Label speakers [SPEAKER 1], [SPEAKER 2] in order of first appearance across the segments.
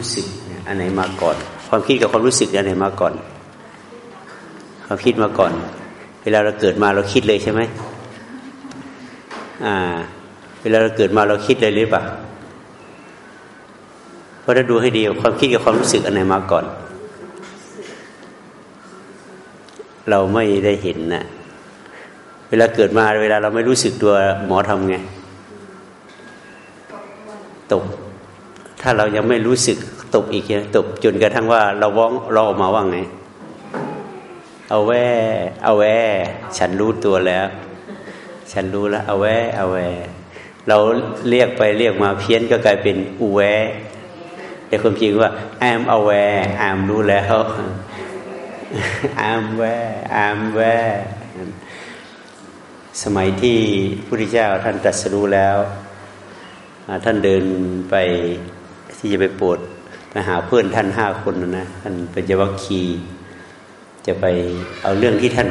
[SPEAKER 1] รู้สึกอันไหนมาก่อน ความคิดกับความรู้สึกอันไหนมาก่อนความคิดมาก่อน เวลาเราเกิดมาเราคิดเลยใช่ไหมอ่า เวลาเราเกิดมาเราคิดเลยหรือเปล่าเพราะถ้าดูให้ดีความคิดกับความรู้สึกอันไหนมาก่อน เราไม่ได้เห็นนะเวลาเกิดมาเวลาเราไม่รู้สึกตัวหมอทำไงตก ถ้าเรายังไม่รู้สึกตกอีกตกจนกระทั่งว่าเราว้องเราออกมาว่าไง เอาแวเอาแวฉันรู้ตัวแล้ว ฉันรู้แล้วเอาแวเอาแวเราเรียกไปเรียกมาเพี้ยนก็กลายเป็นอูแวแต่ความจริงว่า I'm aware I'm รู้แล้ว I'm aware I'm aware สมัยที่พระพุทธเจ้าท่านตรัสรู้แล้ว ท่านเดินไป ที่จะไปโปรดไปหาเพื่อนท่านห้าคนนะท่านเป็นจวัคคีจะไปเอาเรื่องที่ท่าน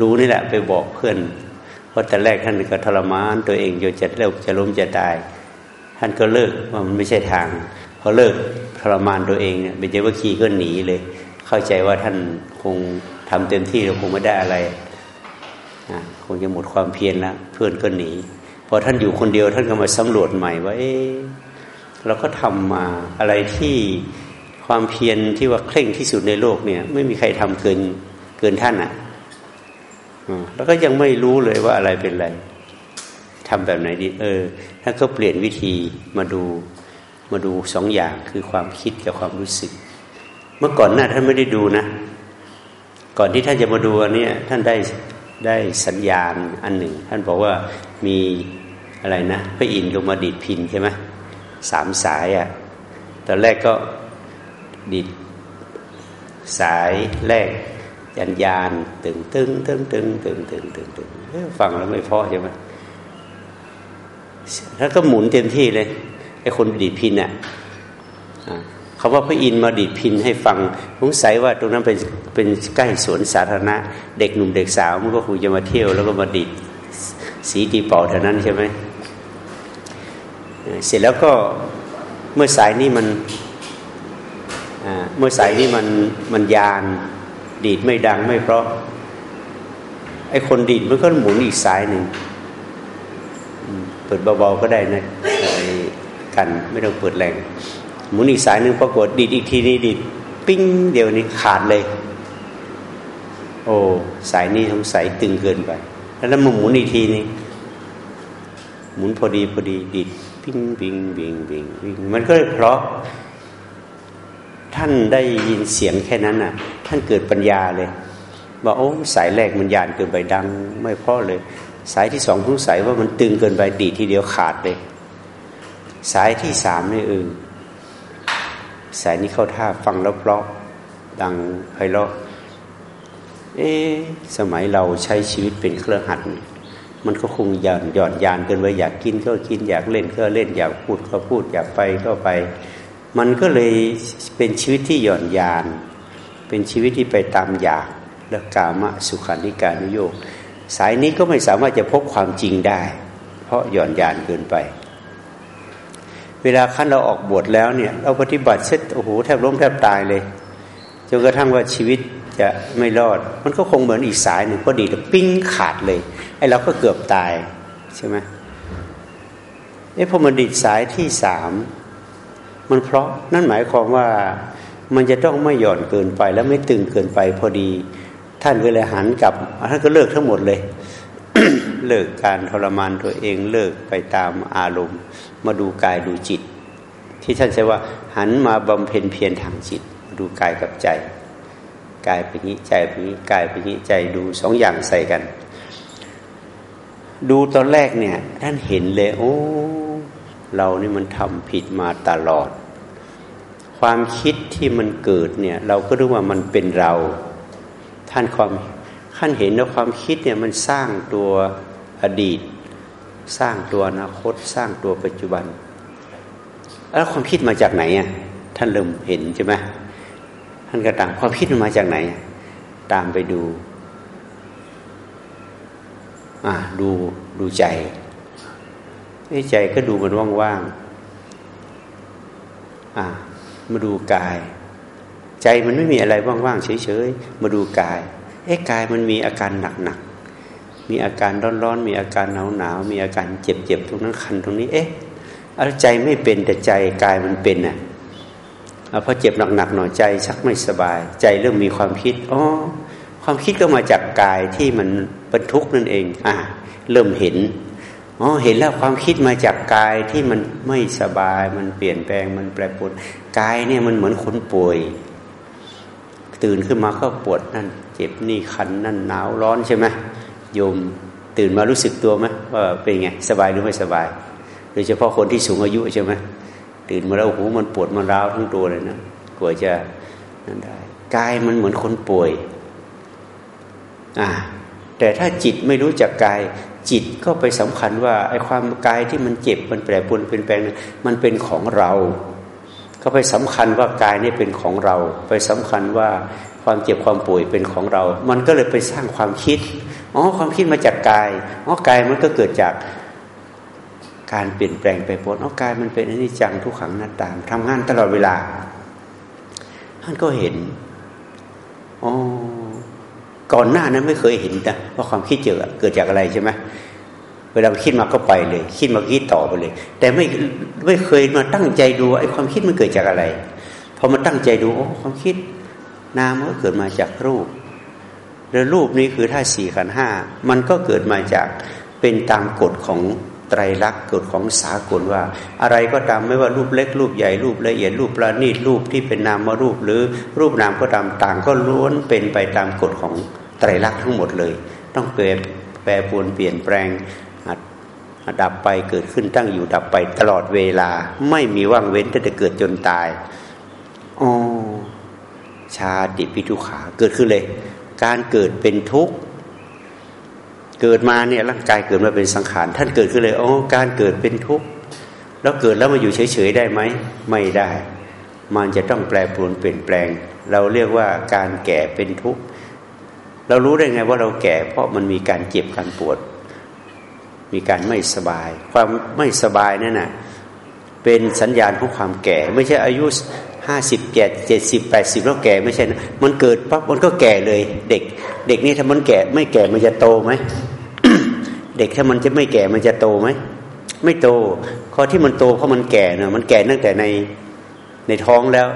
[SPEAKER 1] รู้นี่แหละไปบอกเพื่อน เพราะแต่แรกท่านก็ทรมานตัวเองจนจะเลิกจะล้มจะตาย ท่านก็เลิกว่ามันไม่ใช่ทางพอเลิกทรมานตัวเองเนี่ยเบญจวัคคีก็หนีเลย เข้าใจว่าท่านคงทำเต็มที่แล้วคงไม่ได้อะไรคงจะหมดความเพียรแล้วเพื่อนก็หนีพอท่านอยู่คนเดียวท่านก็มาสำรวจใหม่ว่าเอ๊ เราก็ทำมาอะไรที่ความเพียรที่ว่าเคร่งที่สุดในโลกเนี่ย ไม่มีใครทำเกินเกินท่านอะแล้วก็ยังไม่รู้เลยว่าอะไรเป็นอะไรทำแบบไหนดี เออท่านก็เปลี่ยนวิธีมาดูมาดูสองอย่างคือความคิดกับความรู้สึก เมื่อก่อนหน้าท่านไม่ได้ดูนะ ก่อนที่ท่านจะมาดูอันนี้ท่านได้ได้สัญญาณอันหนึ่ง ท่านบอกว่ามีอะไรนะ พระอินทร์ลงมาดีดพินใช่ไหม สามสายอะ่ะตอนแรกก็ดีดสายแรกยันยานตึงตึงตึงตึงตึงตึงตึงตึงฟังแล้วไม่พอใช่ไหมแล้วก็หมุนเต็มที่เลยไอ้คนดีดพินอะเขาว่าพระอินมาดีดพินให้ฟังสงสัยว่าตรงนั้นเป็นเป็นใกล้สวนสาธารณะ เด็กหนุ่มเด็กสาวมันก็คงจะมาเที่ยว แล้วก็มาดีดสีตีเป่าแถวนั้นใช่ไหม เสร็จแล้วก็เมื่อสายนี้มันเมื่อสายนี้มันมันยาน ดีดไม่ดังไม่เพราะไอ้คนดีดมันก็หมุนอีกสายหนึ่งเปิดเบาๆก็ได้นะกันไม่ต้องเปิดแรงหมุนอีกสายหนึ่งปรากฏดีดอีกทีนี้ดีดปิ้งเดียวนี้ขาดเลย โอ้สายนี้สงสัยตึงเกินไป แล้วมันหมุนอีกทีนี้หมุนพอดีพอดีดีด ปิ้งปิ้งปิ้งปิ้งปิ้งมันก็เพราะ ท่านได้ยินเสียงแค่นั้นน่ะ ท่านเกิดปัญญาเลยบอกโอ้สายแรกมันยานเกินไปดัง ไม่พราะเลย สายที่สองสงสัยว่ามันตึงเกินไปดีทีเดียวขาดเลย สายที่สามนี่เออสายนี้เข้าท่าฟังแล้วเพราะดังไพเราะเอ๊สมัยเราใช้ชีวิตเป็นเครื่องหัด มันก็คงหย่อนหย่อนยานเกินไปอยากกินก็กินอยากเล่นก็เล่นอยากพูดก็พูดอยากไปก็ไป มันก็เลยเป็นชีวิตที่หย่อนยาน เป็นชีวิตที่ไปตามอยากและกามะสุขานิการนุโยกสายนี้ก็ไม่สามารถจะพบความจริงได้ เพราะหย่อนยานเกินไป เวลาขั้นเราออกบวชแล้วเนี่ย เราปฏิบัติเสร็จโอ้โหแทบล้มแทบตายเลยจนกระทั่งว่าชีวิต จะไม่รอด มันก็คงเหมือนอีกสายหนึ่งพอดีแต่ปิ้งขาดเลยไอ้เราก็เกือบตายใช่ไหมเอ้พอมันดิดสายที่สามมันเพราะนั่นหมายความว่ามันจะต้องไม่หย่อนเกินไป แล้วไม่ตึงเกินไปพอดี ท่านก็เลยหันกลับท่านก็เลิกทั้งหมดเลย เลิกการทรมานตัวเองเลิกไปตามอารมณ์ มาดูกายดูจิต ที่ท่านใช้ว่าหันมาบำเพ็ญเพียรทางจิต ดูกายกับใจ กายเป็นนี้ใจเป็นนี้กายเป็นนี้ใจดูสองอย่างใส่กัน ดูตอนแรกเนี่ยท่านเห็นเลยโอ้เรานี่มันทำผิดมาตลอด ความคิดที่มันเกิดเนี่ย เราก็รู้ว่ามันเป็นเรา ท่านความท่านเห็นว่าความคิดเนี่ยมันสร้างตัวอดีต สร้างตัวอนาคต สร้างตัวปัจจุบัน แล้วความคิดมาจากไหนอะท่านเริ่มเห็นใช่ไหม ท่านก็ตามความคิดมันมาจากไหน ตามไปดู อ่าดูดูใจใจก็ดูมันว่างๆอ่ามาดูกาย ใจมันไม่มีอะไรว่างๆเฉยๆมาดูกายเอ๊ะกายมันมีอาการหนักๆมีอาการร้อนๆมีอาการหนาวๆมีอาการเจ็บๆตรงนั้นคันตรงนี้ เอ๊ะอะไรใจไม่เป็นแต่ใจกายมันเป็นน่ะ พอเจ็บหนักๆหน่อยใจชักไม่สบาย ใจเริ่มมีความคิดอ๋อความคิดก็มาจากกายที่มันเป็นทุกข์นั่นเอง อ่า เริ่มเห็นอ๋อเห็นแล้วความคิดมาจากกายที่มันไม่สบาย มันเปลี่ยนแปลงมันแปรปรวนกายเนี่ยมันเหมือนคนป่วย ตื่นขึ้นมาก็ปวดนั่น เจ็บนี่คันนั่นหนาวร้อนใช่ไหมโยมตื่นมารู้สึกตัวไหมว่าเป็นไงสบายหรือไม่สบาย โดยเฉพาะคนที่สูงอายุใช่ไหม ตื่นมาแล้วหูมันปวดมันร้าวทั้งตัวเลยนะกลัวจะนั่นได้กายมันเหมือนคนป่วยอ่าแต่ถ้าจิตไม่รู้จักกาย จิตก็ไปสำคัญว่าไอ้ความกายที่มันเจ็บมันแปรปรวนเป็นแปลงมันเป็นของเรา ก็ไปสำคัญว่ากายนี่เป็นของเรา ไปสำคัญว่าความเจ็บความป่วยเป็นของเรา มันก็เลยไปสร้างความคิด อ๋อ ความคิดมาจากกาย อ๋อ กายมันก็เกิดจาก การเปลี่ยนแปลงไปปนอ๋อกายมันเป็นอนิจจังทุกขังหน้าตามทำงานตลอดเวลาท่านก็เห็นอ๋อก่อนหน้านั้นไม่เคยเห็นนะว่าความคิดเจอเกิดจากอะไรใช่ไหมเวลาคิดมาก็ไปเลย คิดมาคิดต่อไปเลย แต่ไม่ไม่เคยมาตั้งใจดูไอ้ความคิดมันเกิดจากอะไรพอมาตั้งใจดูโอ้ความคิดนามก็เกิดมาจากรูป แล้วรูปนี้คือท่าสี่ขันห้ามันก็เกิดมาจากเป็นตามกฎของ ไตรลักษณ์กฎของสากลว่า อะไรก็ตามไม่ว่ารูปเล็ก รูปใหญ่รูปละเอียดรูปประณีตรูปที่เป็นนามรูปหรือรูปนามก็ตามต่างก็ล้วนเป็นไปตามกฎของไตรลักษณ์ทั้งหมดเลย ต้องเปลี่ยนแปรปรวนเปลี่ยนแปลงดับไปเกิดขึ้นตั้งอยู่ดับไปตลอดเวลา ไม่มีว่างเว้นแต่จะเกิดจนตายอ๋อชาติปิทุขาเกิดขึ้นเลย การเกิดเป็นทุกข์ เกิดมาเนี่ยร่างกายเกิดมาเป็นสังขาร ท่านเกิดขึ้นเลยอ๋อการเกิดเป็นทุกข์แล้วเกิดแล้วมาอยู่เฉยๆได้ไหมไม่ได้ มันจะต้องแปรปรวนเปลี่ยนแปลง เราเรียกว่าการแก่เป็นทุกข์เรารู้ได้ไงว่าเราแก่ เพราะมันมีการเจ็บการปวด มีการไม่สบาย ความไม่สบายนั่นน่ะเป็นสัญญาณของความแก่ ไม่ใช่อายุห้าสิบแก่เจ็ดสิบแปดสิบแล้วแก่ไม่ใช่นะมันเกิดปั๊บมันก็แก่เลย เด็ก เด็กนี่ถ้ามันแก่ไม่แก่มันจะโตไหม เด็กถ้ามันจะไม่แก่มันจะโตไหมไม่โตข้อที่มันโตเพราะมันแก่เนะมันแก่ตั้งแต่ในในท้องแล้ว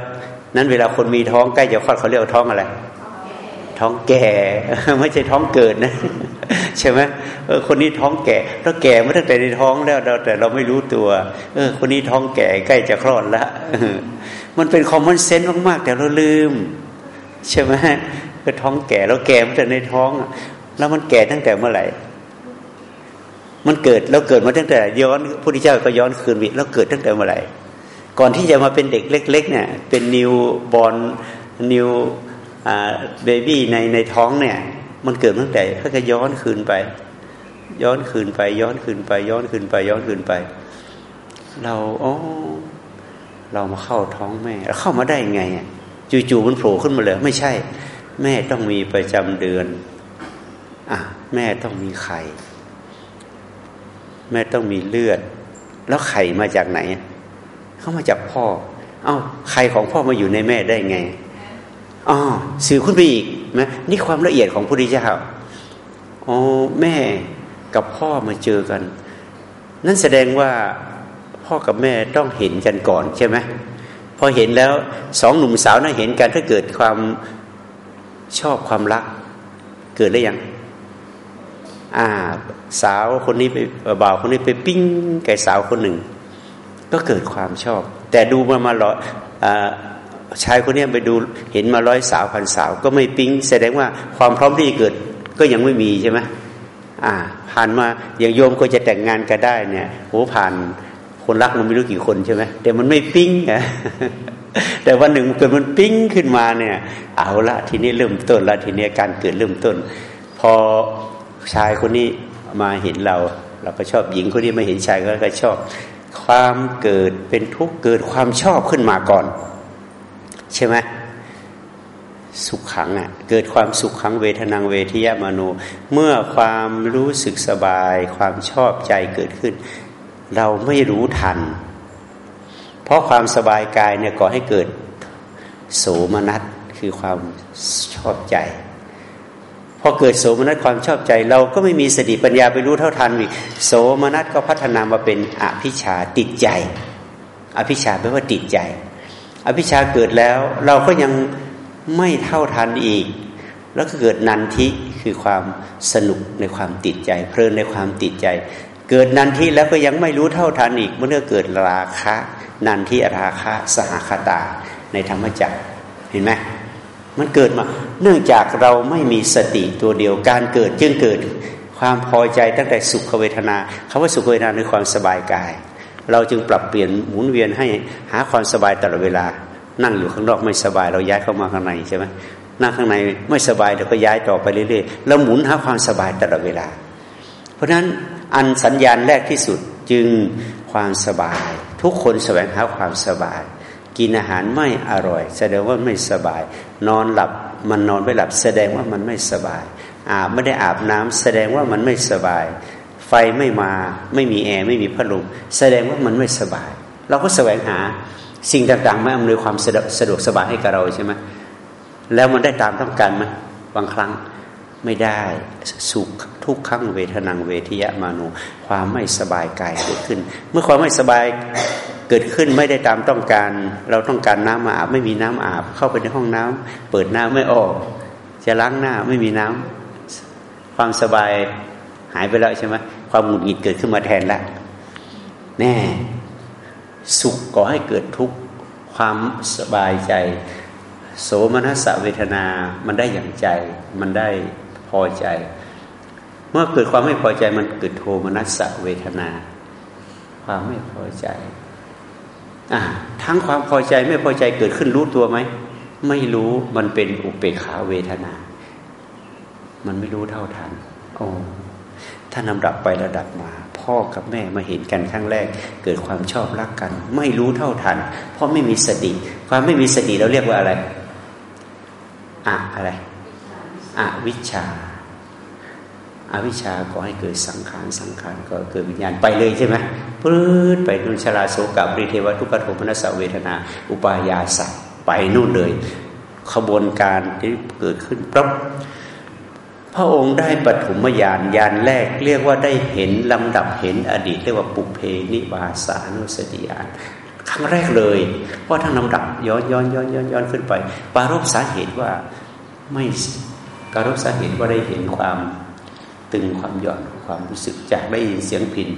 [SPEAKER 1] นั้นเวลาคนมีท้องใกล้จะคลอดเขาเรียกท้องอะไร ท้องแก่ไม่ใช่ท้องเกิดนะใช่ไหมเออคนนี้ท้องแก่แล้วแก่มาตั้งแต่ในท้องแล้วแต่เราไม่รู้ตัว เออ คนนี้ท้องแก่ใกล้จะคลอดละมันเป็นคอมมอนเซนต์มากๆ แต่เราลืม ใช่ไหมก็ท้องแก่แล้วแก่มาตั้งแต่ในท้อง แล้วมันแก่ตั้งแต่เมื่อไหร่ มันเกิดแล้วเกิดมาตั้งแต่ย้อนพุทธเจ้าก็ย้อนคืนวิแล้วเกิดตั้งแต่เมื่อไหร่ก่อนที่จะมาเป็นเด็กเล็ก ๆ เนี่ย เป็นนิวบอลนิวเบบี้ในในท้องเนี่ย มันเกิดตั้งแต่เขาจะย้อนคืนไป ย้อนคืนไป ย้อนคืนไป ย้อนคืนไป ย้อนคืนไป เราอ๋อเรามาเข้าท้องแม่เราเข้ามาได้ไงจู่ๆมันโผล่ขึ้นมาเลย ไม่ใช่ แม่ต้องมีประจำเดือน อะ แม่ต้องมีไข่ แม่ต้องมีเลือด แล้วไข่มาจากไหน เข้ามาจากพ่อ เอา้าไข่ของพ่อมาอยู่ในแม่ได้ไงอ๋อสื่อขึ้นไปอีกนะนี่ความละเอียดของพระพุทธเจ้าอ๋อแม่กับพ่อมาเจอกัน นั่นแสดงว่าพ่อกับแม่ต้องเห็นกันก่อนใช่ไหมพอเห็นแล้วสองหนุ่มสาวน่าเห็นกันถ้าเกิดความชอบความรัก เกิดได้ยัง อ่า สาวคนนี้ไปบ่าวคนนี้ไปปิ้งไก่สาวคนหนึ่ง ก็เกิดความชอบ แต่ดูมามาหรอชายคนนี้ไปดูเห็นมาร้อยสาวพันสาว ก็ไม่ปิ๊งแสดงว่าความพร้อมที่เกิดก็ยังไม่มีใช่ไหมอ่า ผ่านมาอย่างโยมก็จะแต่งงานกันได้เนี่ยโหผ่านคนรักมันไม่รู้กี่คนใช่ไหมแต่มันไม่ปิ๊งอะแต่วันหนึ่งเกิดมันปิ๊งขึ้นมาเนี่ย เอาละทีนี้เริ่มต้นละทีนี้การเกิดเริ่มต้น พอ ชายคนนี้มาเห็นเรา เราก็ชอบหญิงคนนี้มาเห็นชายก็ชอบ ความเกิดเป็นทุกข์เกิดความชอบขึ้นมาก่อน ใช่ไหมสุขขังอะเกิดความสุขขังเวทนังเวทียมโนเมื่อความรู้สึกสบาย ความชอบใจเกิดขึ้น เราไม่รู้ทัน เพราะความสบายกายเนี่ยก่อให้เกิดโสมนัสคือความชอบใจ อเกิดโสมนัสความชอบใจ เราก็ไม่มีสติปัญญาไปรู้เท่าทันอีกโสมนัสก็พัฒนามาเป็นอภิชาติดใจ อภิชาแปลว่าติดใจ อภิชาเกิดแล้ว เราก็ยังไม่เท่าทันอีก แล้วก็เกิดนันทิคือความสนุกในความติดใจ เพลินในความติดใจ เกิดนันทิแล้วก็ยังไม่รู้เท่าทันอีกเมื่อเกิดราคะ นันทิราคะสหคตาในธรรมจักรเห็นไหม มันเกิดมา เนื่องจากเราไม่มีสติตัวเดียวการเกิดจึงเกิดความพอใจตั้งแต่สุขเวทนาคาว่าสุขเวทนาในความสบายกาย เราจึงปรับเปลี่ยนหมุนเวียนให้หาความสบายตลอดเวลา นั่งอยู่ข้างนอกไม่สบาย เราย้ายเข้ามาข้างในใช่ไหมนั่งข้างในไม่สบายเราก็ย้ายต่อไปเรื่อยๆแล้วหมุนหาความสบายตลอดเวลา เพราะฉะนั้นอันสัญญาณแรกที่สุดจึงความสบาย ทุกคนแสวงหาความสบาย กินอาหารไม่อร่อย แสดงว่าไม่สบาย นอนหลับมันนอนไม่หลับ แสดงว่ามันไม่สบาย อาบไม่ได้อาบน้ำแสดงว่ามันไม่สบาย ไฟไม่มาไม่มีแอร์ไม่มีพัดลมแสดงว่ามันไม่สบาย เราก็แสวงหาสิ่งต่างๆมาอำนวยความสะดวกสะดวกสบายให้กับเราใช่ไหมแล้วมันได้ตามต้องการไหมบางครั้งไม่ได้สุขทุกขังเวทนังเวทิยะมานุความไม่สบายกายเกิดขึ้น เมื่อความไม่สบาย เกิดขึ้นไม่ได้ตามต้องการ เราต้องการน้ำมาอาบ ไม่มีน้ำอาบ เข้าไปในห้องน้ำเปิดน้ำไม่ออก จะล้างหน้าไม่มีน้ำความสบายหายไปแล้วใช่ไหมความหงุดหงิดเกิดขึ้นมาแทนแล้วแน่สุขก่อให้เกิดทุกข์ความสบายใจ โสมนัสเวทนา มันได้อย่างใจ มันได้พอใจ เมื่อเกิดความไม่พอใจมันเกิดโทมนัสเวทนา ความไม่พอใจ ทั้งความพอใจไม่พอใจเกิดขึ้นรู้ตัวไหมไม่รู้มันเป็นอุเบกขาเวทนา มันไม่รู้เท่าทันโอ้ถ้านำดับไประดับมา พ่อกับแม่มาเห็นกันครั้งแรก เกิดความชอบรักกัน ไม่รู้เท่าทัน เพราะไม่มีสติ ความไม่มีสติเราเรียกว่าอะไรอะอะไรอะวิชา อวิชาก็ให้เกิดสังขารสังขารก็เกิดวิญญาณไปเลยใช่ไหมปื้ดไปนุนชลาโสกบริเทวทุกขโทมนัสเวทนา อุปายาสัไปนู่นเลย ขบวนการที่เกิดขึ้นปั๊บพระองค์ได้ปฐมญาณญาณแรกเรียกว่าได้เห็นลำดับเห็นอดีต เรียกว่าปุเพนิวาสานุสติญาณครั้งแรกเลยเพราะทั้งลำดับย้อนย้อนย้อนย้อนย้อนขึ้นไป ปารบสาเหตุว่าไม่การบสาเหตุว่าได้เห็นความ ตึงความหย่อนความรู้สึกจากได้ยินเสียงพิน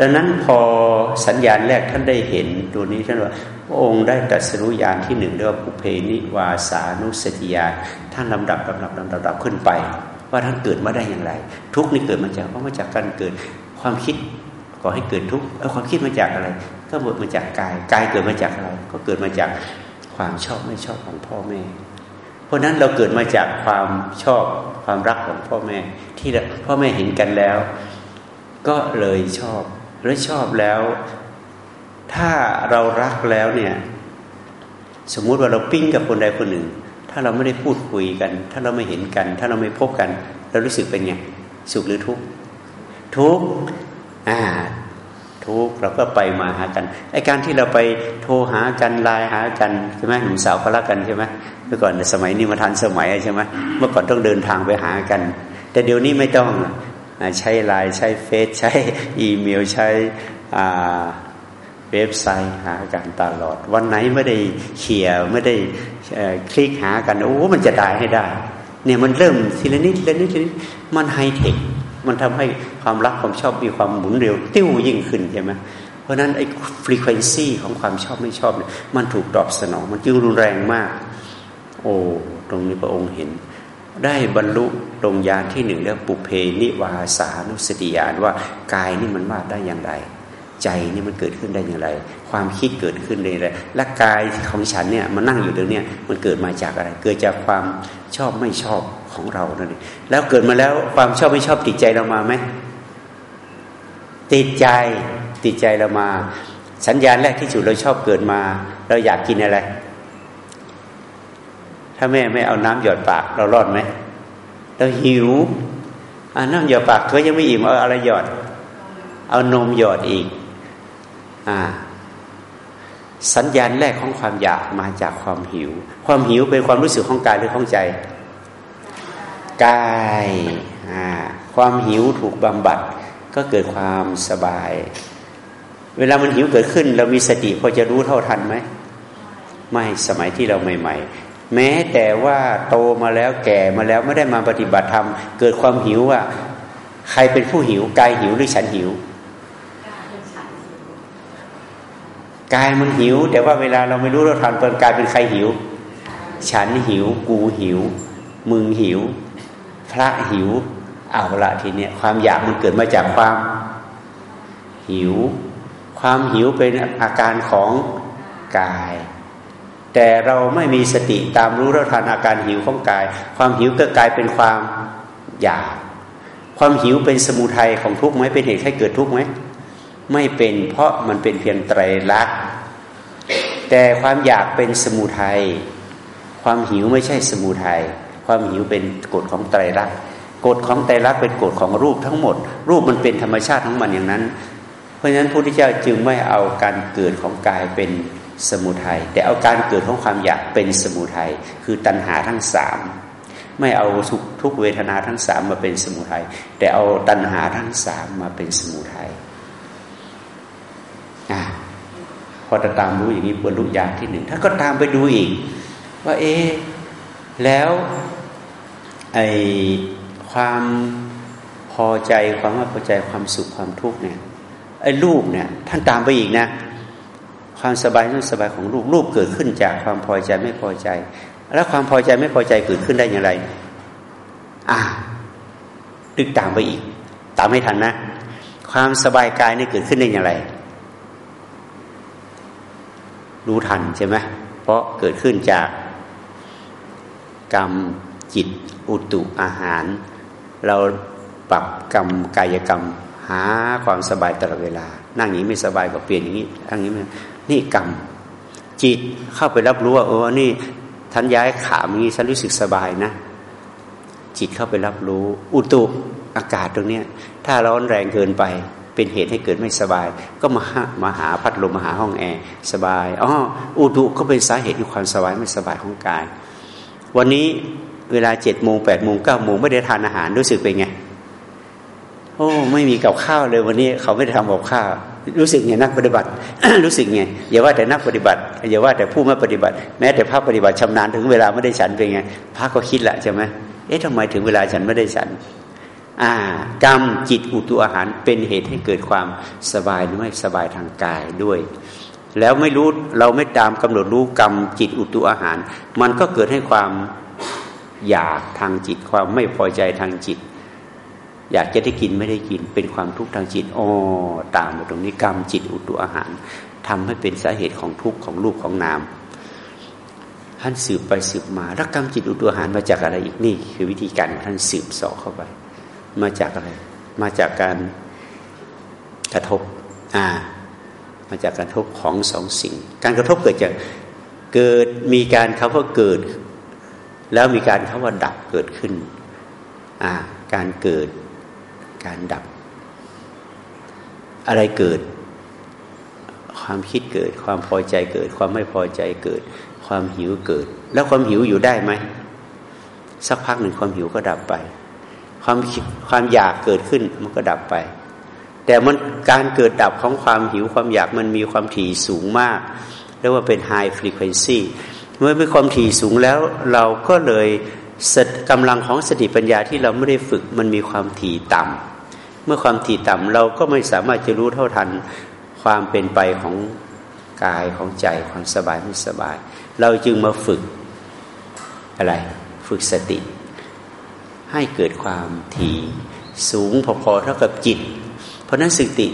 [SPEAKER 1] ดังนั้นพอสัญญาณแรกท่านได้เห็นตัวนี้ท่านว่าพระองค์ได้ตรัสรู้ญาณที่หนึ่งเรียกว่าปุเพนิวาสานุสติญาณท่านลำดับลำดับลำดับดับขึ้นไป ว่าท่านเกิดมาได้อย่างไร ทุกนี้เกิดมาจากเพราะมาจากการเกิดความคิดก่อให้เกิดทุกข์ความคิดมาจากอะไร ก็เกิดมาจากกายกายเกิดมาจากอะไร ก็เกิดมาจากความชอบไม่ชอบของพ่อแม่ เพราะนั้นเราเกิดมาจากความชอบความรักของพ่อแม่ ที่พ่อแม่เห็นกันแล้ว ก็เลยชอบแล้วชอบแล้ว ถ้าเรารักแล้วเนี่ย สมมุติว่าเราปิ้งกับคนใดคนหนึ่ง ถ้าเราไม่ได้พูดคุยกัน ถ้าเราไม่เห็นกัน ถ้าเราไม่พบกัน เรารู้สึกเป็นไงสุขหรือทุกข์ทุกข์อ่า ทุกเราก็ไปมาหากันไอการที่เราไปโทรหากันไลน์หากันใช่ไหมหนุ่มสาวก็รักกันใช่ไหมเมื่อก่อนในสมัยนี้มาทันสมัยใช่ไหมเมื่อก่อนต้องเดินทางไปหากัน แต่เดี๋ยวนี้ไม่ต้องใช้ไลน์ใช้เฟซใช้อีเมลใช้เว็บไซต์หากันตลอด วันไหนไม่ได้เขี่ยไม่ได้คลิกหากันโอ้มันจะได้ให้ได้เนี่ยมันเริ่มทีละนิดทีละนิดทีละนิดมันไฮเทค มันทำให้ความรักความชอบมีความหมุนเร็ว ติ้วยิ่งขึ้นใช่ไหมเพราะนั้นไอ้ frequency ของความชอบไม่ชอบเนี่ยมันถูกตอบสนอง มันจึงรุนแรงมาก โอ้ตรงนี้พระองค์เห็น ได้บรรลุตรงญาณที่หนึ่งเรียกปุพเพนิวาสานุสติญาณว่ากายนี่มันวาดได้อย่างไร ใจนี่มันเกิดขึ้นได้อย่างไร ความคิดเกิดขึ้นได้อย่างไรและกายของฉันเนี่ยมันนั่งอยู่ตรงนี้มันเกิดมาจากอะไร เกิดจากความชอบไม่ชอบของเรานั่นเองแล้วเกิดมาแล้วความชอบไม่ชอบติดใจเรามาไหมติดใจติดใจเรามา สัญญาณแรกที่สุดเราชอบเกิดมา เราอยากกินอะไร ถ้าแม่ไม่เอาน้ำหยอดปาก เรารอดไหมเราหิวอ่าน้ำหยอดปากก็ยังไม่อิ่มเอาอะไรหยอด เอานมหยอดอีก อ่า สัญญาณแรกของความอยากมาจากความหิว ความหิวเป็นความรู้สึกของกายหรือของใจกายความหิวถูกบำบัดก็เกิดความสบาย เวลามันหิวเกิดขึ้น เรามีสติพอจะรู้เท่าทันไหมไม่สมัยที่เราใหม่ ๆ แม้แต่ว่าโตมาแล้วแก่มาแล้วไม่ได้มาปฏิบัติธรรมเกิดความหิวว่า ใครเป็นผู้หิวกายหิวหรือฉันหิว กายมันหิว แต่ว่าเวลาเราไม่รู้เราทันเปิดกายเป็นใครหิว ฉันหิว กูหิว มึงหิว พระหิว เอาละทีเนี้ยความอยากมันเกิดมาจากความหิว ความหิวเป็นอาการของกาย แต่เราไม่มีสติตามรู้เราทันอาการหิวของกาย ความหิวก็กลายเป็นความอยาก ความหิวเป็นสมุทัยของทุกข์ไหมเป็นเหตุให้เกิดทุกข์ไหม ไม่เป็นเพราะมันเป็นเพียงไตรลักษณ์แต่ความอยากเป็นสมุทัยความหิวไม่ใช่สมุทัยความหิวเป็นกฎของไตรลักษณ์กฎของไตรลักษณ์เป็นกฎของรูปทั้งหมด รูปมันเป็นธรรมชาติของมันอย่างนั้น เพราะฉะนั้นพระพุทธเจ้าจึงไม่เอาการเกิดของกายเป็นสมุทัยแต่เอาการเกิดของความอยากเป็นสมุทัยคือตัณหาทั้งสามไม่เอาทุกทุกเวทนาทั้งสามมาเป็นสมุทัยแต่เอาตัณหาทั้งสามมาเป็นสมุทัย พอจะตามรู้อย่างนี้บรรลุญาณที่หนึ่งถ้าก็ตามไปดูอีก ว่าเอ๊แล้วไอความพอใจความไม่พอใจความสุขความทุกข์เนี่ยไอ้รูปเนี่ยท่านตามไปอีกนะ ความสบายนั่นสบายของรูปรูปเกิดขึ้นจากความพอใจไม่พอใจ แล้วความพอใจไม่พอใจเกิดขึ้นได้อย่างไร อ่าดึกตามไปอีก ตามไม่ทันนะ ความสบายกายนี่เกิดขึ้นได้อย่างไร รู้ทันใช่ไหมเพราะเกิดขึ้นจากกรรมจิตอุตุอาหาร เราปรับกรรมกายกรรมหาความสบายตลอดเวลา นั่งอย่างนี้ไม่สบายก็เปลี่ยนอย่างนี้นั่งอย่างนี้นี่กรรมจิตเข้าไปรับรู้ว่าเออนี่ท่านย้ายขาอย่างนี้ฉันรู้สึกสบายนะ จิตเข้าไปรับรู้ อุตุอากาศตรงนี้ถ้าร้อนแรงเกินไป เป็นเหตุให้เกิดไม่สบาย ก็มามาหาพัดลมมาหาห้องแอร์สบายอ๋ออุตุก็เป็นสาเหตุของความสบายไม่สบายของกาย วันนี้เวลาเจ็ดโมงแปดโมงเก้าโมงไม่ได้ทานอาหารรู้สึกเป็นไง โอ้ไม่มีกับข้าวเลยวันนี้เขาไม่ได้ทำกับข้าวรู้สึกไงนักปฏิบัติ รู้สึกไงอย่าว่าแต่นักปฏิบัติอย่าว่าแต่ผู้ไม่ปฏิบัติ แม้แต่พระปฏิบัติชำนาญถึงเวลาไม่ได้ฉันเป็นไงพระก็คิดแหละใช่ไหมเอ๊ะทำไมถึงเวลาฉันไม่ได้ฉัน กรรมจิตอุตุอาหารเป็นเหตุให้เกิดความสบายหรือไม่สบายทางกายด้วย แล้วไม่รู้เราไม่ตามกำหนดรู้กรรมจิตอุตุอาหาร มันก็เกิดให้ความอยากทางจิตความไม่พอใจทางจิต อยากจะได้กินไม่ได้กิน เป็นความทุกข์ทางจิตอ๋อตามมาตรงนี้กรรมจิตอุตุอาหารทำให้เป็นสาเหตุของทุกข์ของรูปของนามท่านสืบไปสืบมาแล้วกรรมจิตอุตุอาหารมาจากอะไรอีกนี่ คือวิธีการท่านสืบสอเข้าไป มาจากอะไร มาจากการกระทบอ่ามาจากการกระทบของสองสิ่ง การกระทบเกิดจากเกิดมีการคาว่าเกิด แล้วมีการคาว่าดับเกิดขึ้นอ่าการเกิด การดับ อะไรเกิด ความคิดเกิด ความพอใจเกิด ความไม่พอใจเกิด ความหิวเกิด แล้วความหิวอยู่ได้ไหมสักพักหนึ่งความหิวก็ดับไป ความความอยากเกิดขึ้นมันก็ดับไป แต่มันการเกิดดับของความหิวความอยากมันมีความถี่สูงมากเรียกว่าเป็น high frequency เมื่อมีความถี่สูงแล้วเราก็เลยกำลังของสติปัญญาที่เราไม่ได้ฝึกมันมีความถี่ต่ำเมื่อความถี่ต่ำเราก็ไม่สามารถจะรู้เท่าทันความเป็นไปของกายของใจความสบายไม่สบาย เราจึงมาฝึกอะไร ฝึกสติ ให้เกิดความถี่สูงพอๆเท่ากับจิต เพราะนั้นสติ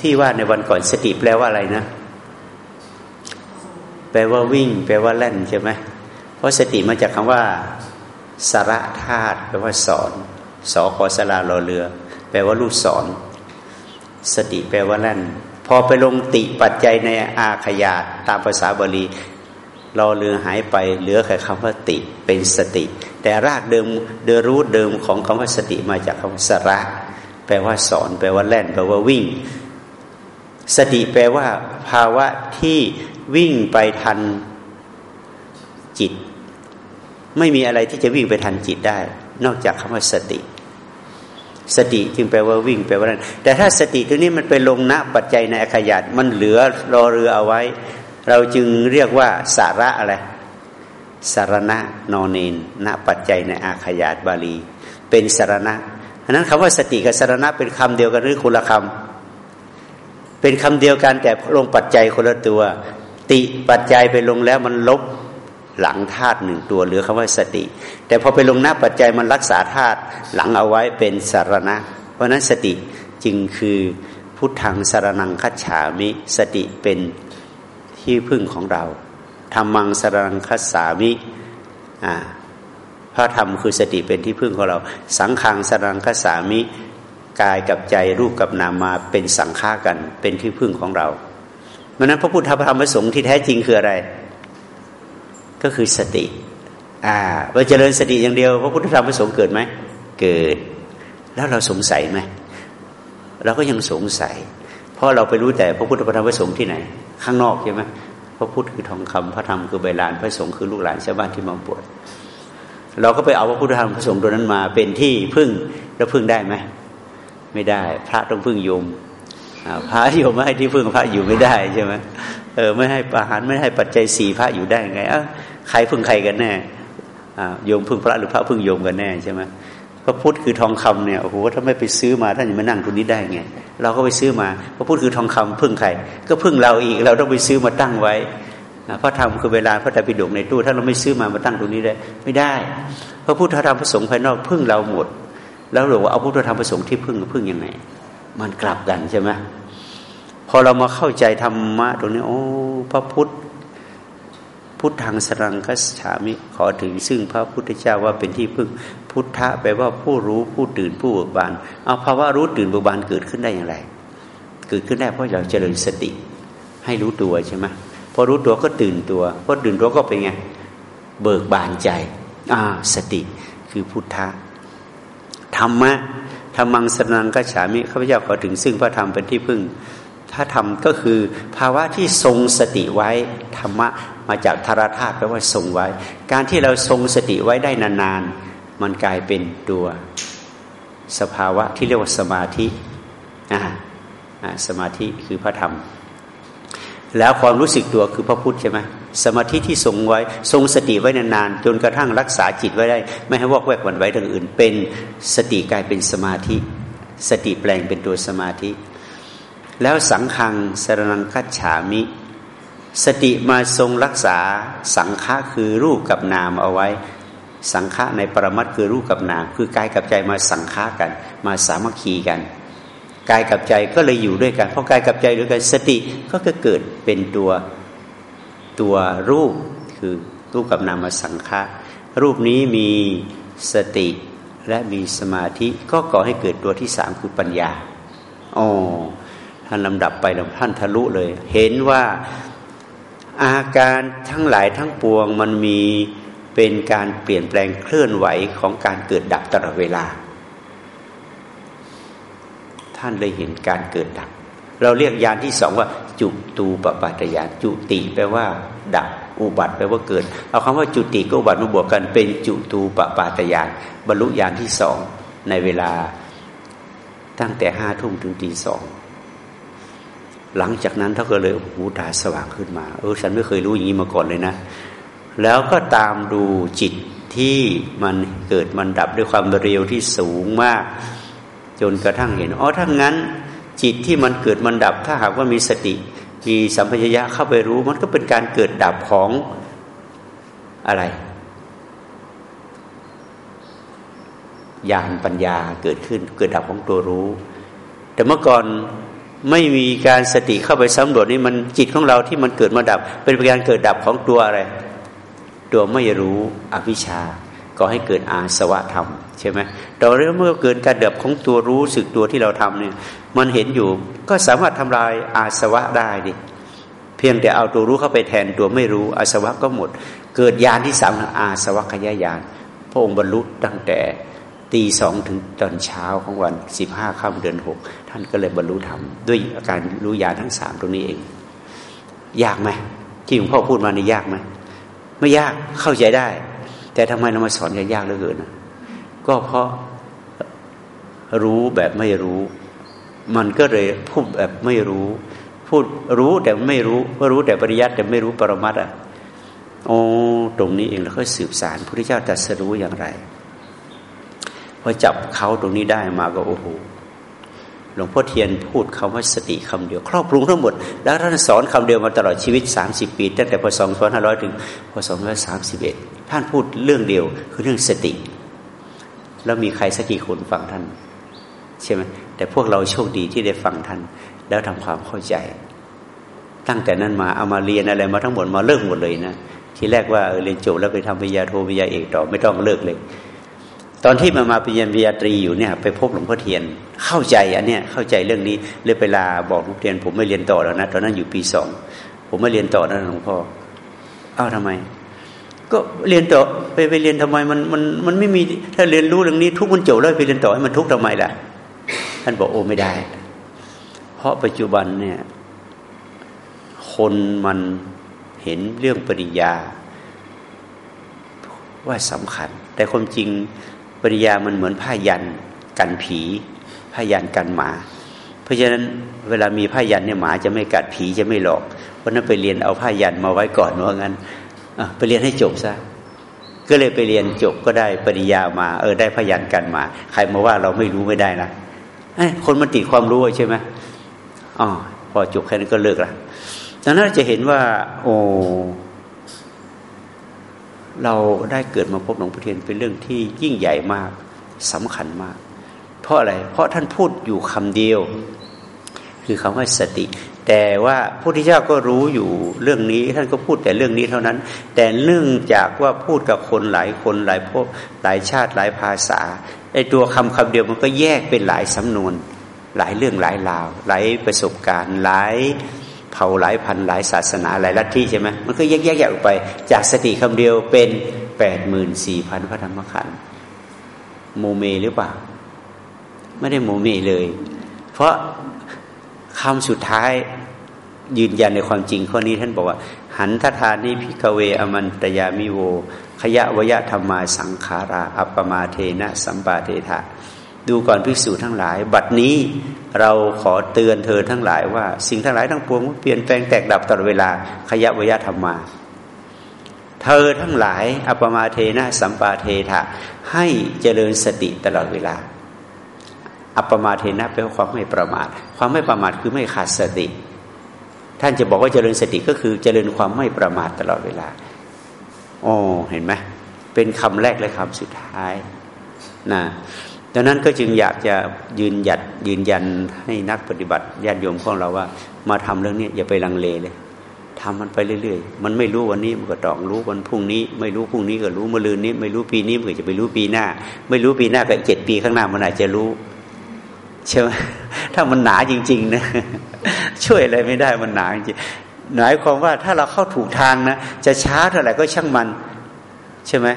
[SPEAKER 1] ที่ว่าในวันก่อนสติแปลว่าอะไรนะ แปลว่าวิ่ง แปลว่าแล่นใช่ไหมเพราะสติมาจากคำว่าสาระธาตุแปลว่าสอนสอขอสลารอเรือ แปลว่าลูกสอน สติแปลว่าแล่น พอไปลงติปัจจัยในอาขยาตามภาษาบาลี รอเรือหายไปเหลือแค่คำว่าติเป็นสติ แต่รากเดิมเดรูทเดิมของคำว่าสติมาจากคำว่าสระ แปลว่าสอน แปลว่าแล่น แปลว่าวิ่ง สติแปลว่า ภาวะที่วิ่งไปทันจิต ไม่มีอะไรที่จะวิ่งไปทันจิตได้ นอกจากคำว่าสติ สติจึงแปลว่าวิ่งแปลว่านั้นแต่ถ้าสติตัวนี้มันไปลงณปัจจัยในอาขยาตมันเหลือรอเรือเอาไว้ เราจึงเรียกว่าสาระอะไรสารณะนอนเนนณปัจจัยในอาขยาตบาลี เป็นสารณะฉะนั้นคำว่าสติกับสารณะเป็นคำเดียวกันหรือคนละคำเป็นคำเดียวกันแต่ลงปัจจัยคนละตัว ติปัจจัยไปลงแล้วมันลบหลังธาตุหนึ่งตัวเหลือคำว่าสติ แต่พอไปลงหน้าปัจจัยมันรักษาธาตุหลังเอาไว้เป็นสารณะ เพราะนั้นสติจึงคือพุทธังสารนังคัจฉามิ สติเป็น ที่พึ่งของเราธรรมังสรังคัสสามิพระธรรมคือสติเป็นที่พึ่งของเรา สังขังสรังคัสสามิกายกับใจรูปกับนามมาเป็นสังฆากันเป็นที่พึ่งของเราเพราะนั้นพระพุทธธรรมประสงค์ที่แท้จริงคืออะไร ก็คือสติอ่าเราเจริญสติอย่างเดียว พระพุทธธรรมประสงค์เกิดไหมเกิด แล้วเราสงสัยไหมเราก็ยังสงสัย เพราะเราไปรู้แต่พระพุทธธรรมประสงค์ที่ไหน ข้างนอกใช่ไหมพระพุทธคือทองคำพระธรรมคือใบลานพระสงฆ์คือลูกหลานชาวบ้านที่มาบวชเราก็ไปเอาพระพุทธธรรมพระสงฆ์ตัวนั้นมา เป็นที่พึ่งแล้วพึ่งได้ไหมไม่ได้ พระต้องพึ่งโยมพระโยมไม่ให้ที่พึ่งพระอยู่ไม่ได้ใช่ไหมเออไม่ให้ประหารไม่ให้ปัจจัยสี่พระอยู่ได้ไงอะใครพึ่งใครกันแน่โยมพึ่งพระหรือพระพึ่งโยมกันแน่ใช่ไหม ระพุทธคือทองคำเนี่ยโอ้โหถ้าไม่ไปซื้อมาท่านจะมานั่งตรงนี้ได้ไงเราก็ไปซื้อมาพระพุทธคือทองคำพึ่งใครก็พึ่งเราอีกเราต้องไปซื้อมาตั้งไว้พระธรรมคือเวลาพระตรปิฎกในตู้ถ้าเราไม่ซื้อมามาตั้งตรงนี้ได้ไม่ได้ พระพุทธธรรมพระสงฆ์ภายนอกพึ่งเราหมด แล้วเราว่าเอาพุทธธรรมพระสงฆ์ที่พึ่งพึ่งยังไงมันกลับกันใช่ไหมพอเรามาเข้าใจธรรมะตรงนี้โอ้พระพุทธพุทธังสรังคัสฉามิขอถึงซึ่งพระพุทธเจ้าว่าเป็นที่พึ่ง พุทธะแปลว่าผู้รู้ผู้ตื่นผู้เบิกบาน เอาภาวะรู้ตื่นเบิกบานเกิดขึ้นได้อย่างไร เกิดขึ้นได้เพราะเราเจริญสติ ให้รู้ตัวใช่ไหมพอรู้ตัวก็ตื่นตัวพอตื่นตัวก็เป็นไงเบิกบานใจอ่าสติคือพุทธะธรรมะธรรมังสนังกัจฉามิข้าพเจ้าขอถึงซึ่งพระธรรมเป็นที่พึ่ง ถ้าธรรมก็คือ ภาวะที่ทรงสติไว้ธรรมะมาจากธารธาตุแปลว่าทรงไว้ การที่เราทรงสติไว้ได้นานๆ มันกลายเป็นตัวสภาวะที่เรียกว่าสมาธิอ่าสมาธิคือพระธรรม แล้วความรู้สึกตัวคือพระพุทธใช่ไหมสมาธิที่ทรงไว้ทรงสติไว้นานๆจนกระทั่งรักษาจิตไว้ได้ ไม่ให้วอกแวกวันไว้ทางอื่น เป็นสติกลายเป็นสมาธิ สติแปลงเป็นตัวสมาธิ แล้วสังขังสรนังคัจฉามิ สติมาทรงรักษาสังฆะคือรูปกับนามเอาไว้ สังฆะในปรมัตคือรูปกับนามคือกายกับใจมาสังฆะกัน มาสามัคคีกันกายกับใจก็เลยอยู่ด้วยกันเพราะกายกับใจด้วยกันสติก็จะเกิดเป็นตัวตัวรูปคือรูปกับนามมาสังฆะรูปนี้มีสติและมีสมาธิก็ก่อให้เกิดตัวที่สามคือปัญญาอ๋อท่านลำดับไปลำท่านทะลุเลย เห็นว่าอาการทั้งหลายทั้งปวงมันมี เป็นการเปลี่ยนแปลงเคลื่อนไหวของการเกิดดับตลอดเวลา ท่านเลยเห็นการเกิดดับ เราเรียกยานที่สองว่า จุตูปปัตยานจุติแปลว่า ดับอุบัติแปลว่าเกิด เอาคำว่าจุติกับอุบัติมาบวกกันเป็นจุตูปปาตยานบรรลุยานที่สองในเวลาตั้งแต่ห้าทุ่มถึงตีสองหลังจากนั้นเขาก็เลยหูตาสว่างขึ้นมา เออฉันไม่เคยรู้อย่างนี้มาก่อนเลยนะ แล้วก็ตามดูจิตที่มันเกิดมันดับด้วยความเร็วที่สูงมาก จนกระทั่งเห็นอ๋อถ้างั้น จิตที่มันเกิดมันดับ ถ้าหากว่ามีสติ มีสัมผัสยะเข้าไปรู้ มันก็เป็นการเกิดดับของอะไรญาณปัญญาเกิดขึ้นเกิดดับของตัวรู้ แต่เมื่อก่อนไม่มีการสติเข้าไปสำรวจนี่มันจิตของเราที่มันเกิดมาดับ เป็นการเกิดดับของตัวอะไร ตัวไม่รู้อวิชชาก็ให้เกิดอาสวะธรรมใช่ไหมเราเรื่องเมื่อเกิดการเดับของตัวรู้สึกตัวที่เราทำเนี่ยมันเห็นอยู่ก็สามารถทำลายอาสวะได้ดิเพียงแต่เอาตัวรู้เข้าไปแทนตัวไม่รู้อาสวะก็หมด เกิดญาณที่สามอาสวะขยายานพระองค์บรรลุตั้งแต่ตีสองถึงตอนเช้าของวันสิบห้าค่ำเดือนหกท่านก็เลยบรรลุธรรมด้วยอาการรู้ยาทั้งสามตรงนี้เอง ยากไหมที่หลวงพ่อพูดมานี่ยากไหม ไม่ยากเข้าใจได้ แต่ทำไมเรามาสอนกันยากเหลือเกินก็เพราะรู้แบบไม่รู้ มันก็เลยพูดแบบไม่รู้ พูดรู้แต่ไม่รู้ว่ารู้แต่ปริยัติแต่ไม่รู้ปรมัตอะโอ้ตรงนี้เองแล้วก็สืบสารพระพุทธเจ้าตรัสรู้อย่างไรพอจับเขาตรงนี้ได้มาก็โอ้โห ลวงพ่อเทียนพูดคำว่าสติคำเดียวครอบคลุมทั้งหมด แล้วท่านสอนคำเดียวมาตลอดชีวิต 30 ปี ตั้งแต่พศ2500 ถึงพศ231 ท่านพูดเรื่องเดียวคือเรื่องสติ แล้วมีใครสักกี่คนฟังท่าน ใช่ไหมแต่พวกเราโชคดีที่ได้ฟังท่าน แล้วทำความเข้าใจ ตั้งแต่นั้นมาเอามาเรียนอะไรมาทั้งหมดมาเลิกหมดเลยนะทีแรกว่าเรียนจบแล้วไปทำปริญญาโทปริญญาเอกต่อไม่ต้องเลิกเลย ตอนที่มามาปริญญาตรีอยู่เนี่ยไปพบหลวงพ่อเทียนเข้าใจอันเนี้ยเข้าใจเรื่องนี้เลยไปลาบอกหลวงพ่อเทียน ผมไม่เรียนต่อแล้วนะตอนนั้นอยู่ปีสองผมไม่เรียนต่อนะหลวงพ่ออ้าวทาไม ก็เรียนต่อไปไปเรียนทำไมมันมันมันไม่มีถ้าเรียนรู้เรื่องนี้ทุกมันจบแล้วไปเรียนต่อให้มันทุกทำไมล่ะ ท่านบอกโอ้ไม่ได้ เพราะปัจจุบันเนี่ย คนมันเห็นเรื่องปริญญาว่าสำคัญ แต่ความจริง ปริยามันเหมือนผ้ายันกันผีผ้ายันกันหมา เพราะฉะนั้นเวลามีผ้ายันเนี่ยหมาจะไม่กัดผีจะไม่หลอกเพราะนั้นไปเรียนเอาผ้ายันมาไว้ก่อนว่างั้นไปเรียนให้จบซะก็เลยไปเรียนจบก็ได้ปริยามา เออได้พยันกันมา ใครมาว่าเราไม่รู้ไม่ได้นะคนมันติดความรู้ใช่ไหมอ๋อพอจบแค่นั้นก็เลิกละดังนั้นจะเห็นว่า โอ้ เราได้เกิดมาพบหลวงพ่อเทียนเป็นเรื่องที่ยิ่งใหญ่มากสำคัญมาก เพราะอะไร เพราะท่านพูดอยู่คำเดียว คือคำว่าสติ แต่ว่าพระพุทธเจ้าก็รู้อยู่เรื่องนี้ ท่านก็พูดแต่เรื่องนี้เท่านั้น แต่เนื่องจากว่าพูดกับคนหลายคนหลายพวกหลายชาติหลายภาษาไอ้ตัวคำคำเดียวมันก็แยกเป็นหลายสำนวน หลายเรื่องหลายราว หลายประสบการณ์หลาย เผ่าหลายพันหลายศาสนาหลายลัทธิใช่ไหมมันก็แยกแยกออกไป จากสติคำเดียวเป็นแปดหมื่นสี่พันพระธรรมขันธ์โมเมหรือเปล่า ไม่ได้โมเมเลย เพราะคำสุดท้ายยืนยันในความจริงข้อนี้ท่านบอกว่า หันทะทานิ ภิกขะเว อามันตะยามิโว ขะยะวะยะธัมมาสังขารา อัปปมาเทนะ สัมปาเทธะ ดูก่อนภิกษุทั้งหลาย บัดนี้เราขอเตือนเธอทั้งหลายว่า สิ่งทั้งหลายทั้งปวงเปลี่ยนแปลงแตกดับตลอดเวลาขยะวยะธรรมมา เธอทั้งหลายอัปมาเทนะสัมปาเทถะให้เจริญสติตลอดเวลา อัปมาเทนะแปลว่าความไม่ประมาท ความไม่ประมาทคือไม่ขาดสติ ท่านจะบอกว่าเจริญสติก็คือเจริญความไม่ประมาทตลอดเวลาโอ้เห็นไหมเป็นคำแรกและคำสุดท้ายนะ ดังนั้นก็จึงอยากจะยืนหยัดยืนยันให้นักปฏิบัติญาติโยมของเราว่า มาทำเรื่องนี้อย่าไปลังเลเลยทำมันไปเรื่อยๆ มันไม่รู้วันนี้มันก็ต้องรู้วันพรุ่งนี้ ไม่รู้พรุ่งนี้ก็รู้มะรืนนี้ ไม่รู้ปีนี้มันก็จะไปรู้ปีหน้า ไม่รู้ปีหน้าก็เจ็ดปีข้างหน้ามันอาจจะรู้ใช่ไหมถ้ามันหนาจริง ๆ นะ ช่วยอะไรไม่ได้มันหนาจริงหมายความว่าถ้าเราเข้าถูกทางนะจะช้าเท่าไหร่ก็ช่างมัน ใช่ไหม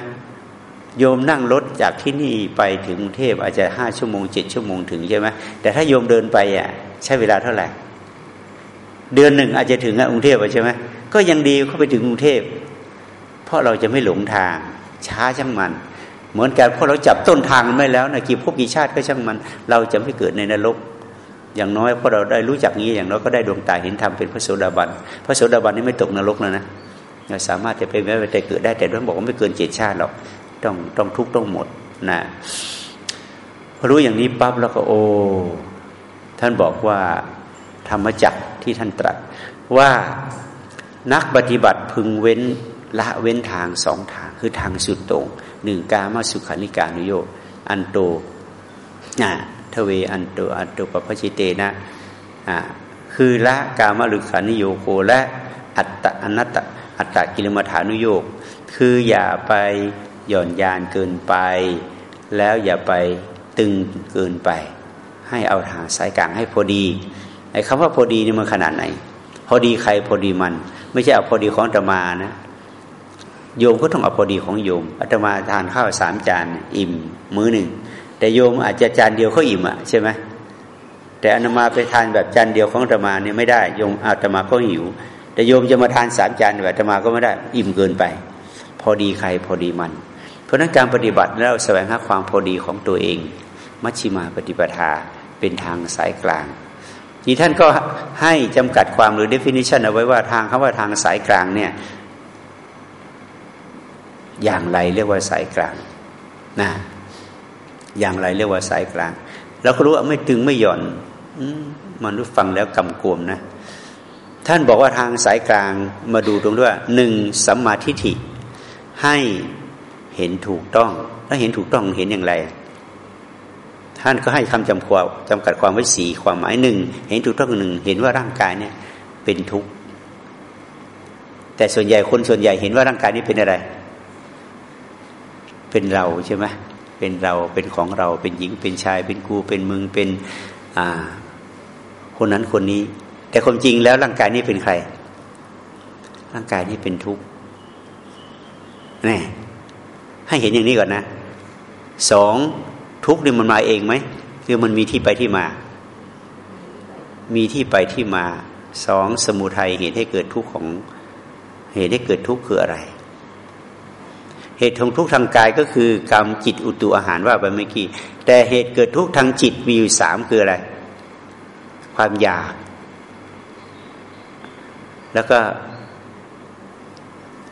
[SPEAKER 1] โยมนั่งรถจากที่นี่ไปถึงกรุงเทพอาจจะห้าชั่วโมงเจ็ดชั่วโมงถึงใช่ไหมแต่ถ้าโยมเดินไปอะใช้เวลาเท่าไหร่ เดือนหนึ่งอาจจะถึงกรุงเทพใช่ไหมก็ยังดีเข้าไปถึงกรุงเทพ เพราะเราจะไม่หลงทาง ช้าช่างมัน เหมือนกันเพราะเราจับต้นทางไม่แล้วนะกี่พบกี่ชาติก็ช่างมัน เราจะไม่เกิดในนรก อย่างน้อยเพราะเราได้รู้จักนี้อย่างน้อยก็ได้ดวงตาเห็นธรรมเป็นพระโสดาบันพระโสดาบันนี่ไม่ตกนรกแล้วนะเราสามารถจะไปแม้แต่เกิดได้แต่ด้วยบอกว่าไม่เกินเจ็ดชาติหรอก ต้องต้องทุกต้องหมดนะพอรู้อย่างนี้ปั๊บแล้วก็โอ้ท่านบอกว่าธรรมจักที่ท่านตรัส ว่านักปฏิบัติพึงเว้นละเว้นทางสองทางคือทางสุดตรงหนึ่งกามาสุขานิการุโยอันโตนะทเวอันโตอันโตปปชิเตนะอ่าคือละกามาลุขานิโยโคและอัตตอนัตตอัตตกิลมัฐานุโยก คืออย่าไป หย่อนยานเกินไป แล้วอย่าไปตึงเกินไป ให้เอาทางสายกลางให้พอดีไอ้คำว่าพอดีนี่มันขนาดไหน พอดีใครพอดีมัน ไม่ใช่เอาพอดีของอาตมานะโยมก็ต้องเอาพอดีของโยมอาตมาทานข้าวสามจานอิ่มมื้อหนึ่งแต่โยมอาจจะจานเดียวเขาอิ่มอะใช่ไหมแต่อาตมาไปทานแบบจานเดียวของอาตมาเนี่ยไม่ได้โยมอาตมาก็หิว แต่โยมจะมาทานสามจานแบบจะมาก็ไม่ได้ อิ่มเกินไป พอดีใครพอดีมันเราะนั้นการปฏิบัติแล้วแสวงหาความพอดีของตัวเอง มัชชิมาปฏิปทาเป็นทางสายกลางที่ท่านก็ให้จำกัดความหรือ definition เอาไว้ว่าทางคำว่าทางสายกลางเนี่ยอย่างไรเรียกว่าสายกลางนะอย่างไรเรียกว่าสายกลางเราก็รู้ว่าไม่ตึงไม่หย่อนมนุษย์ฟังแล้วกำกวมนะ ท่านบอกว่าทางสายกลางมาดูตรงด้วยหนึ่งสัมมาทิฏฐิให้ เห็นถูกต้องถ้าเห็นถูกต้องเห็นอย่างไร ท่านก็ให้คำจำความจำกัดความไว้สี่ความหมายหนึ่งเห็นถูกต้องหนึ่งเห็นว่าร่างกายเนี่ย เป็นทุกข์แต่ส่วนใหญ่คนส่วนใหญ่เห็นว่าร่างกายนี้เป็นอะไร เป็นเราใช่ไหมเป็นเราเป็นของเราเป็นหญิงเป็นชาย เป็นกูเป็นมึงเป็นอ่า คนนั้นคนนี้ แต่ความจริงแล้วร่างกายนี้เป็นใคร ร่างกายนี้เป็นทุกข์นี่ ให้เห็นอย่างนี้ก่อนนะสองทุกข์นี่มันมาเองไหมคือมันมีที่ไปที่มา มีที่ไปที่มาสองสมุทัยเหตุให้เกิดทุกข์ของเหตุให้เกิดทุกข์คืออะไร เหตุของทุกข์ทางกายก็คือกรรมจิตอุตุอาหารว่าไปเมื่อกี้แต่เหตุเกิดทุกข์ทางจิตมีอยู่สามคืออะไร ความอยาก แล้วก็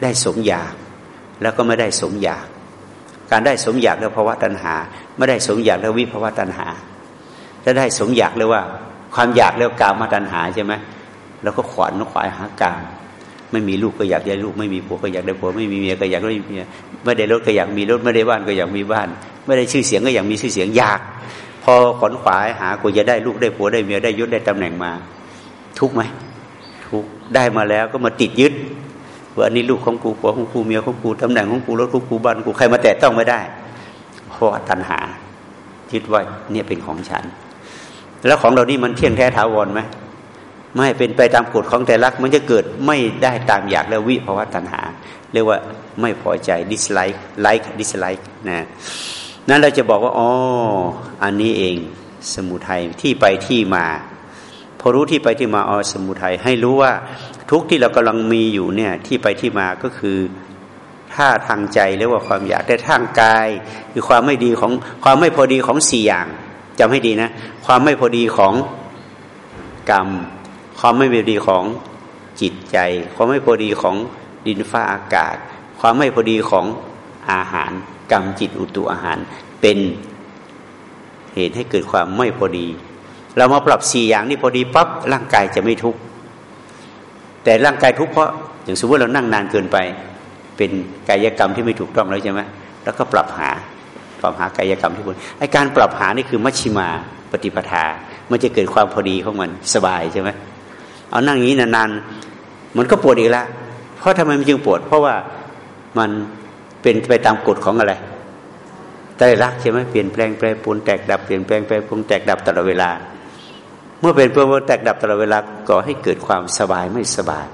[SPEAKER 1] ได้สมอยาก แล้วก็ไม่ได้สมอยาก การได้สมอยากแล้วภาวะตัณหา ไม่ได้สมอยากแล้ววิภาวะตัณหาถ้าได้สมอยากแล้วว่า ความอยากแล้วกามตัณหาใช่ไหมแล้วก็ขวานขวายหากามไม่มีลูกก็อยากได้ลูกไม่มีผัวก็อยากได้ผัวไม่มีเมียก็อยากได้เมียไม่ได้รถก็อยากมีรถไม่ได้บ้านก็อยากมีบ้าน ไม่ได้ชื่อเสียงก็อยากมีชื่อเสียงอยาก พอขนขวายหากูจะได้ลูกได้ผัวได้เมียได้ยศได้ตำแหน่งมา ทุกไหมทุกได้มาแล้วก็มาติดยึด ว่าอันนี้ลูกของกูผัวของกูเมียของกูตำแหน่งของกูรถของกูบ้านกูใครมาแตะต้องไม่ได้ เพราะตัณหายึดไว้เนี่ยเป็นของฉัน แล้วของเรานี่มันเที่ยงแท้ถาวรไหมไม่เป็นไปตามกฎของแต่ลักมันจะเกิดไม่ได้ตามอยากแล้ววิภาวะตัณหา เรียกว่าไม่พอใจ dislike like dislike นะนั้นเราจะบอกว่าอ๋ออันนี้เองสมุทัยที่ไปที่มา พอรู้ที่ไปที่มาอ๋อสมุทัยให้รู้ว่า ทุกที่เรากำลังมีอยู่เนี่ยที่ไปที่มาก็คือถ้าทางใจเรียกว่าความอยากแต่ทางกายคือความไม่ดีของความไม่พอดีของสี่อย่างจำให้ดีนะ ความไม่พอดีของกรรม ความไม่พอดีของจิตใจ ความไม่พอดีของดินฟ้าอากาศ ความไม่พอดีของอาหาร กรรมจิตอุตุอาหาร เป็นเหตุให้เกิดความไม่พอดี เรามาปรับสี่อย่างนี้พอดีปั๊บร่างกายจะไม่ทุกข์ แต่ร่างกายทุกข์เพราะอย่างสมมติเรานั่งนานเกินไป เป็นกายกรรมที่ไม่ถูกต้องแล้วใช่ไหมแล้วก็ปรับหาปรับหากายกรรมที่ควรไอการปรับหานี่คือมัชชิมาปฏิปทา มันจะเกิดความพอดีของมันสบายใช่ไหมเอานั่งอย่างนี้นานๆมันก็ปวดอีกล้วเพราะทำไมมันจึงปวด เพราะว่ามันเป็นไปตามกฎของอะไรไตรลักใช่ไหมเปลี่ยนแปลงแปรปรวนแตกดับเปลี่ยนแปลงแปรปรวนแตกดับตลอดเวลา เมื่อเป็นเปรวนแตกดับตลอดเวลาก่อให้เกิดความสบายไม่สบาย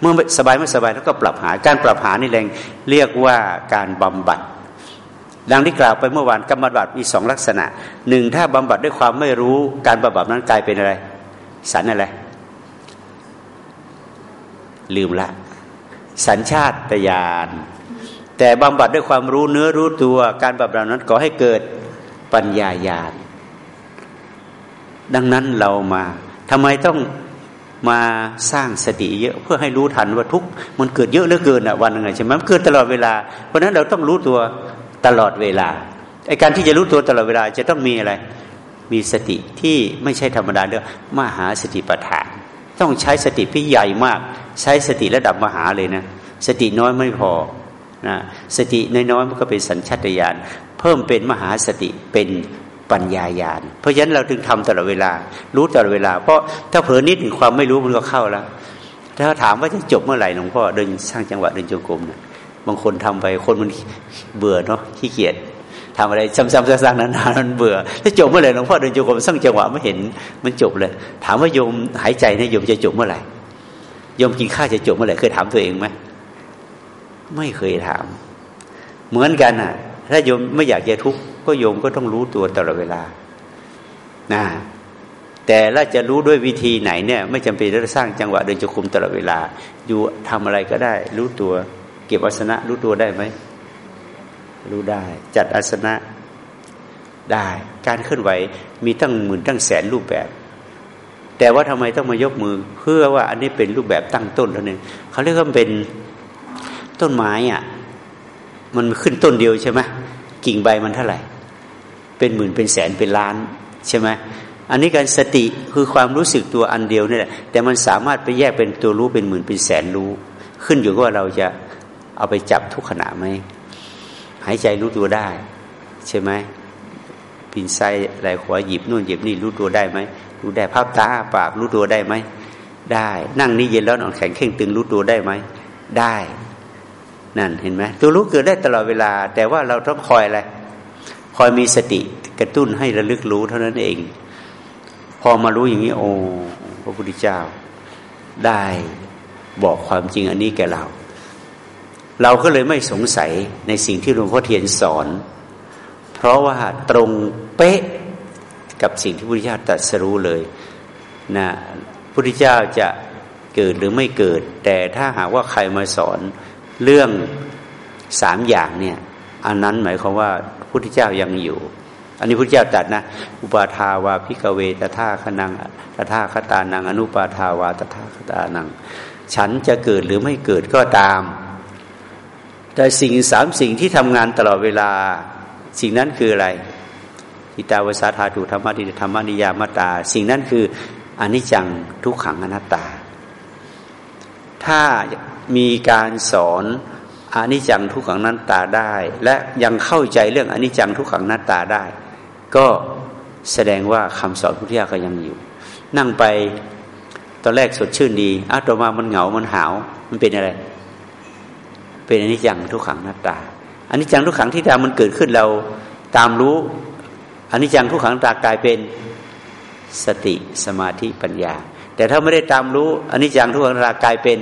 [SPEAKER 1] เมื่อสบายไม่สบายแล้วก็ปรับหา การปรับหานี่แรงเรียกว่าการบำบัด ดังที่กล่าวไปเมื่อวานกรรมบัดมีสองลักษณะหนึ่งถ้าบำบัดด้วยความไม่รู้การบำบัดนั้นกลายเป็นอะไรสันอะไร ลืมละ สัญชาตญาณแต่บำบัดด้วยความรู้เนื้อรู้ตัว การบำบัดนั้นก่อให้เกิดปัญญาญาณ ดังนั้นเรามาทำไมต้องมาสร้างสติเยอะเพื่อให้รู้ทันว่าทุกมันเกิดเยอะเหลือเกินอะวันหนึ่งใช่ไหมมันเกิดตลอดเวลา เพราะนั้นเราต้องรู้ตัวตลอดเวลาไอการที่จะรู้ตัวตลอดเวลาจะต้องมีอะไร มีสติที่ไม่ใช่ธรรมดาเรื่อมหาสติปัฏฐาน ต้องใช้สติที่ใหญ่มาก ใช้สติระดับมหาเลยนะสติน้อยไม่พอนะสติน้อยๆมันก็เป็นสัญชาตญาณเพิ่มเป็นมหาสติเป็น ปัญญาญาณ เพราะฉะนั้นเราถึงทำตลอดเวลา รู้ตลอดเวลา เพราะถ้าเผลอนิดหนึ่งความไม่รู้มันก็เข้าแล้วถ้าถามว่าจะจบเมื่อไหร่หลวงพ่อเดินสร้างจังหวะเดินจงกรมนะบางคนทำไปคนมันเบื่อเนาะขี้เกียจทำอะไรซ้ำๆซากๆนานๆมันเบื่อถ้าจบเมื่อไหร่หลวงพ่อเดินจงกรมสร้างจังหวะไม่เห็นมันจบเลย ถามว่าโยมหายใจเนี่ยโยมจะจบเมื่อไหร่โยมกินข้าวจะจบเมื่อไหร่เคยถามตัวเองไหมไม่เคยถาม เหมือนกันอะ ถ้าโยมไม่อยากจะทุกข์ก็โยมก็ต้องรู้ตัวตลอดเวลานะแต่เราจะรู้ด้วยวิธีไหนเนี่ยไม่จำเป็นต้องสร้างจังหวะเดินจงกรมตลอดเวลา อยู่ทำอะไรก็ได้ รู้ตัวเก็บอาสนะ รู้ตัวได้ไหมรู้ได้ จัดอาสนะได้ การเคลื่อนไหวมีตั้งหมื่นตั้งแสนรูปแบบ แต่ว่าทำไมต้องมายกมือ เพื่อว่าอันนี้เป็นรูปแบบตั้งต้นเท่านั้นเขาเรียกว่าเป็นต้นไม้อะ มันขึ้นต้นเดียวใช่ไหมกิ่งใบมันเท่าไหร่ เป็นหมื่นเป็นแสนเป็นล้านใช่ไหมอันนี้การสติคือความรู้สึกตัวอันเดียวนี่แหละแต่มันสามารถไปแยกเป็นตัวรู้เป็นหมื่นเป็นแสนรู้ ขึ้นอยู่กับว่าเราจะเอาไปจับทุกขณะไหมหายใจรู้ตัวได้ ใช่ไหมปินไส้ไหลขวาหยิบนู่นหยิบนี่รู้ตัวได้ไหมรู้ได้ภาพตาปากรู้ตัวได้ไหมได้ นั่งนี่เย็นแล้วนอนแข็งเข่งตึงรู้ตัวได้ไหมได้ นั่นเห็นไหมตัวรู้เกิดได้ตลอดเวลา แต่ว่าเราต้องคอยอะไร คอยมีสติกระตุ้นให้ระลึกรู้เท่านั้นเอง พอมารู้อย่างนี้โอ้พระพุทธเจ้า ได้บอกความจริงอันนี้แก่เรา เราก็เลยไม่สงสัยในสิ่งที่หลวงพ่อเทียนสอน เพราะว่าตรงเป๊ะกับสิ่งที่พระพุทธเจ้าตรัสรู้เลยนะพระพุทธเจ้าจะเกิดหรือไม่เกิด แต่ถ้าหากว่าใครมาสอน เรื่องสามอย่างเนี่ยอันนั้นหมายความว่าพุทธเจ้ายังอยู่ อันนี้พุทธเจ้าตรัสนะ อุปาทาวาพิกเวตถาคนังตถาคตานัง อนุปาทาวาตถาคตานัง ฉันจะเกิดหรือไม่เกิดก็ตาม แต่สิ่งสามสิ่งที่ทำงานตลอดเวลา สิ่งนั้นคืออะไรทิตาวสาธาตุธรรมะดิธรรมนิยามตา สิ่งนั้นคืออนิจจังทุกขังอนัตตา ถ้า มีการสอนอนิจจังทุกขังนัตตาได้ และยังเข้าใจเรื่องอนิจจังทุกขังนัตตาได้ ก็แสดงว่าคำสอนพุทธิยาก็ยังอยู่ นั่งไปตอนแรกสดชื่นดีอ้าต่อมามันเหงา มันหาว มันเป็นอะไร เป็นอนิจจังทุกขังนัตตาอนิจจังทุกขังที่ตามันเกิดขึ้นเราตามรู้อนิจจังทุกขังตากลายเป็นสติสมาธิปัญญา แต่ถ้าไม่ได้ตามรู้อนิจจังทุกขังตากลายเป็น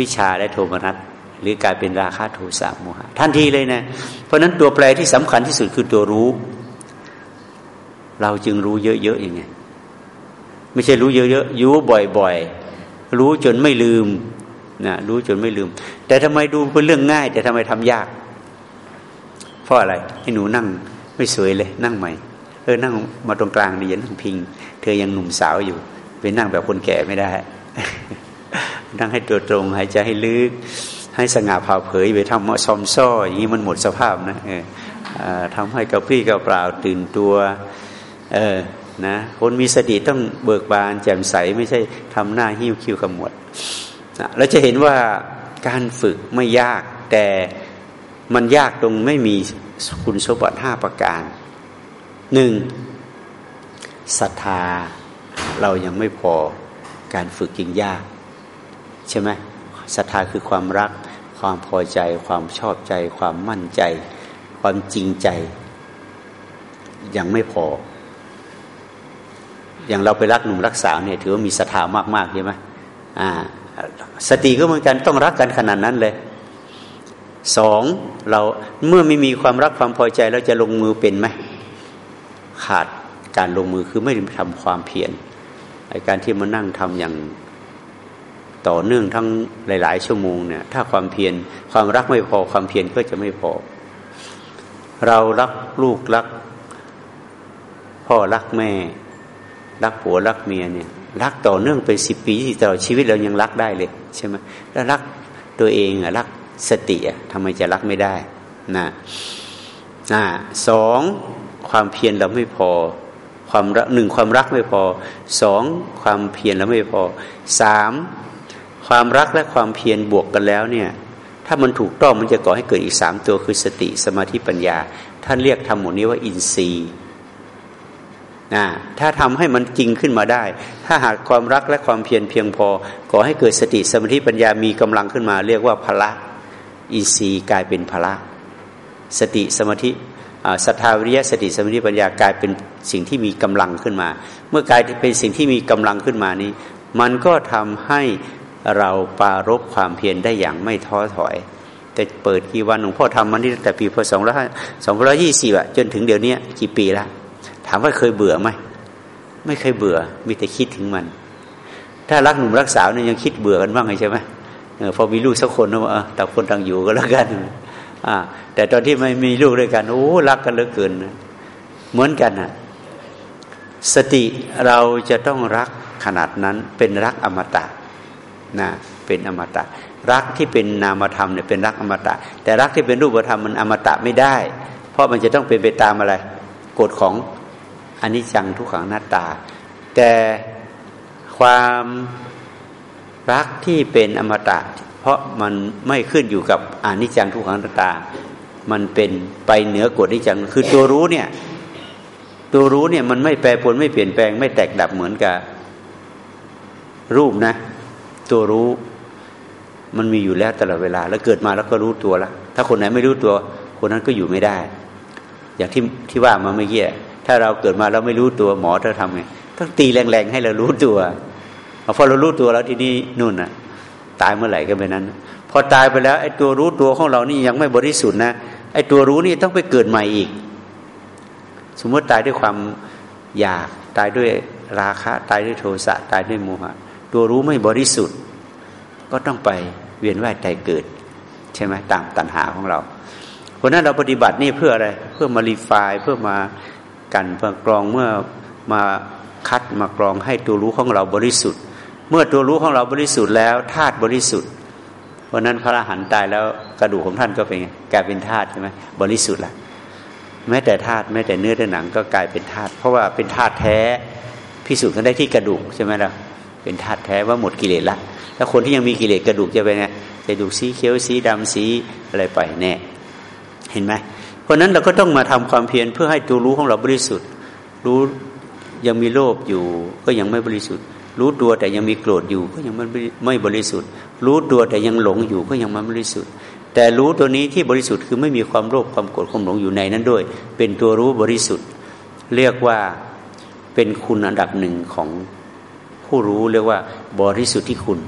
[SPEAKER 1] ภิชาและโทมนัสหรือกลายเป็นราคะโทสะโมหะทันทีเลยนะ เพราะนั้นตัวแปรที่สำคัญที่สุดคือตัวรู้ เราจึงรู้เยอะๆอย่างไงไม่ใช่รู้เยอะๆรู้บ่อยๆ รู้จนไม่ลืมนะรู้จนไม่ลืม แต่ทำไมดูเป็นเรื่องง่าย แต่ทำไมทำยาก เพราะอะไรให้หนูนั่งไม่สวยเลย นั่งใหม่เออนั่งมาตรงกลางดีอย่านั่งพิง เธอยังหนุ่มสาวอยู่ไปนั่งแบบคนแก่ไม่ได้ นั่งให้ตัวตรง หายใจให้ลึก ให้สง่าผ่าเผยไปทำมาซอมซ้ออย่างนี้มันหมดสภาพนะเออทำให้กระปรี้กระเปล่าตื่นตัวเออนะคนมีสติต้องเบิกบานแจ่มใสไม่ใช่ทำหน้าหิ้วคิ้วขมวดนะเราจะเห็นว่าการฝึกไม่ยากแต่มันยากตรงไม่มีคุณสมบัติห้าประการหนึ่งศรัทธาเรายังไม่พอการฝึกยิ่งยาก ใช่ไหมศรัทธาคือความรัก ความพอใจ ความชอบใจ ความมั่นใจ ความจริงใจ ยังไม่พอ อย่างเราไปรักหนุ่มรักสาวเนี่ย ถือว่ามีศรัทธามากๆใช่ไหมอ่าสติก็เหมือนกันต้องรักกันขนาดนั้นเลยสองเราเมื่อไม่มีความรักความพอใจเราจะลงมือเป็นไหมขาดการลงมือคือไม่ทำความเพียรการที่มานั่งทำอย่าง ต่อเนื่องทั้งหลาย ๆ ชั่วโมงเนี่ยถ้าความเพียรความรักไม่พอความเพียรก็จะไม่พอ เรารักลูกรัก พ่อรักแม่ รักผัวรักเมียเนี่ย รักต่อเนื่องเป็นสิบปีที่ตลอดชีวิตเรายังรักได้เลยใช่ไหมแล้วรักตัวเองอะรักสติอะทำไมจะรักไม่ได้นะนะสองความเพียรเราไม่พอความรักหนึ่งความรักไม่พอสองความเพียรแล้วไม่พอสาม ความรักและความเพียรบวกกันแล้วเนี่ย ถ้ามันถูกต้องมันจะก่อให้เกิดอีกสามตัวคือสติสมาธิปัญญา ท่านเรียกทำหมดนี้ว่าอินทรีย์นะถ้าทำให้มันจริงขึ้นมาได้ ถ้าหากความรักและความเพียรเพียงพอก่อให้เกิดสติสมาธิปัญญามีกำลังขึ้นมา เรียกว่าพละอินทรีย์กลายเป็นพละ สติสมาธิศรัทธาวิริยะสติสมาธิปัญญากลายเป็นสิ่งที่มีกำลังขึ้นมา เมื่อกลายเป็นสิ่งที่มีกำลังขึ้นมานี้ มันก็ทำให้ เราปารบความเพียรได้อย่างไม่ท้อถอย แต่เปิดกี่วันหลวงพ่อทำมานี่ตั้งแต่ปีพศสองร้อยสองร้อยี่สิบอะจนถึงเดี๋ยวนี้กี่ปีละถามว่าเคยเบื่อไหมไม่เคยเบื่อ มีแต่คิดถึงมัน ถ้ารักหนุ่มรักสาวเนี่ยยังคิดเบื่อกันบ้างไงใช่ไหมพอมีลูกสักคนนะว่าต่างคนต่างอยู่ก็แล้วกันอ่าแต่ตอนที่ไม่มีลูกด้วยกันโอ้รักกันเหลือเกินเหมือนกันอะสติเราจะต้องรักขนาดนั้นเป็นรักอมตะ นะเป็นอมตะ รักที่เป็นนามธรรมเนี่ยเป็นรักอมตะ แต่รักที่เป็นรูปธรรมมันอมตะไม่ได้ เพราะมันจะต้องเป็นไปตามอะไรกฎของอนิจจังทุกขังหน้าตา แต่ความรักที่เป็นอมตะ เพราะมันไม่ขึ้นอยู่กับอนิจจังทุกขังหน้าตา มันเป็นไปเหนือกฎอนิจจังคือตัวรู้เนี่ยตัวรู้เนี่ยมันไม่แปรปรวนไม่เปลี่ยนแปลงไม่แตกดับเหมือนกับรูปนะ ตัวรู้ มันมีอยู่แล้วตลอดเวลา แล้วเกิดมาแล้วก็รู้ตัวละถ้าคนไหนไม่รู้ตัว คนนั้นก็อยู่ไม่ได้ อย่างที่ที่ว่ามาเมื่อกี้ถ้าเราเกิดมาแล้วไม่รู้ตัวหมอจะทำไงต้องตีแรงๆให้เรารู้ตัวพอเรารู้ตัวแล้วทีนี้นู่นน่ะ ตายเมื่อไหร่ก็เป็นนั้น พอตายไปแล้วไอ้ตัวรู้ตัวของเรานี่ยังไม่บริสุทธิ์นะไอ้ตัวรู้นี่ต้องไปเกิดใหม่อีก สมมติตายด้วยความอยากตายด้วยราคะ ตายด้วยโทสะตายด้วยโมหะ ตัวรู้ไม่บริสุทธิ์ ก็ต้องไปเวียนว่ายตายเกิด ใช่ไหมตามตัณหาของเรา เพราะนั้นเราปฏิบัตินี่เพื่ออะไร เพื่อมา refine เพื่อมากลั่นเพื่อกรองเพื่อมาคัดมากรองให้ตัวรู้ของเราบริสุทธิ์ เมื่อตัวรู้ของเราบริสุทธิ์แล้วธาตุบริสุทธิ์ เพราะนั้นพระอรหันต์ตายแล้วกระดูกของท่านก็เป็นไงกลายเป็นธาตุใช่ไหมบริสุทธิ์ละแม้แต่ธาตุแม้แต่เนื้อแต่หนังก็กลายเป็นธาตุเพราะว่าเป็นธาตุแท้พิสูจน์กันได้ที่กระดูกใช่ไหมล่ะ เป็นธาตุแท้ว่าหมดกิเลสละถ้าคนที่ยังมีกิเลสกระดูกจะเป็นไงกระดูกสีเขียวสีดำสีอะไรไปแน่เห็นไหมเพราะนั้นเราก็ต้องมาทำความเพียรเพื่อให้ตัวรู้ของเราบริสุทธิ์ รู้ยังมีโลภอยู่ก็ยังไม่บริสุทธิ์ รู้ตัวแต่ยังมีโกรธอยู่ก็ยังไม่ไม่บริสุทธิ์ รู้ตัวแต่ยังหลงอยู่ก็ยังไม่บริสุทธิ์ แต่รู้ตัวนี้ที่บริสุทธิ์คือไม่มีความโลภความโกรธความหลงอยู่ในนั้นด้วย เป็นตัวรู้บริสุทธิ์ เรียกว่าเป็นคุณอันดับหนึ่งของ ผู้รู้เรียกว่า บริสุทธิ์ที่คุณ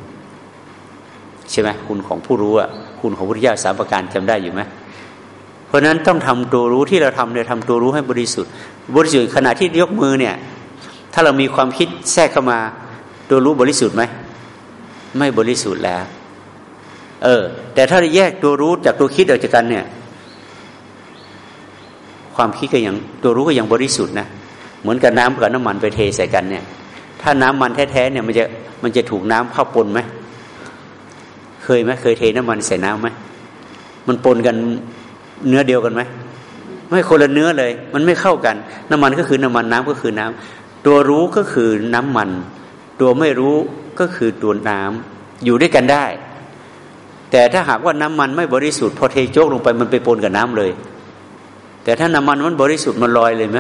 [SPEAKER 1] ใช่ไหมคุณของผู้รู้อะคุณของพุทธิยาสามประการจำได้อยู่ไหมเพราะนั้นต้องทำตัวรู้ที่เราทำเนี่ยทำตัวรู้ให้บริสุทธิ์ บริสุทธิ์ขณะที่ยกมือเนี่ย ถ้าเรามีความคิดแทรกเข้ามา ตัวรู้บริสุทธิ์ไหมไม่บริสุทธิ์แล้ว เออ แต่ถ้าแยกตัวรู้จากตัวคิดออกจากกันเนี่ย ความคิดก็ยังตัวรู้ก็ยังบริสุทธิ์นะเหมือนกับน้ำกับน้ำมันไปเทใส่กันเนี่ย ถ้าน้ำมันแท้ๆเนี่ยมันจะมันจะถูกน้ำเข้าปนไหมเคยไหมเคยเทน้ำมันใส่น้ำไหมมันปนกันเนื้อเดียวกันไหมไม่คนละเนื้อเลย มันไม่เข้ากัน น้ำมันก็คือน้ำมันน้ำก็คือน้ำตัวรู้ก็คือน้ำมัน ตัวไม่รู้ก็คือตัวน้ำอยู่ด้วยกันได้ แต่ถ้าหากว่าน้ำมันไม่บริสุทธิ์พอเทโจกลงไปมันไปปนกับน้ำเลย แต่ถ้าน้ำมันมันบริสุทธิ์มันลอยเลยไหม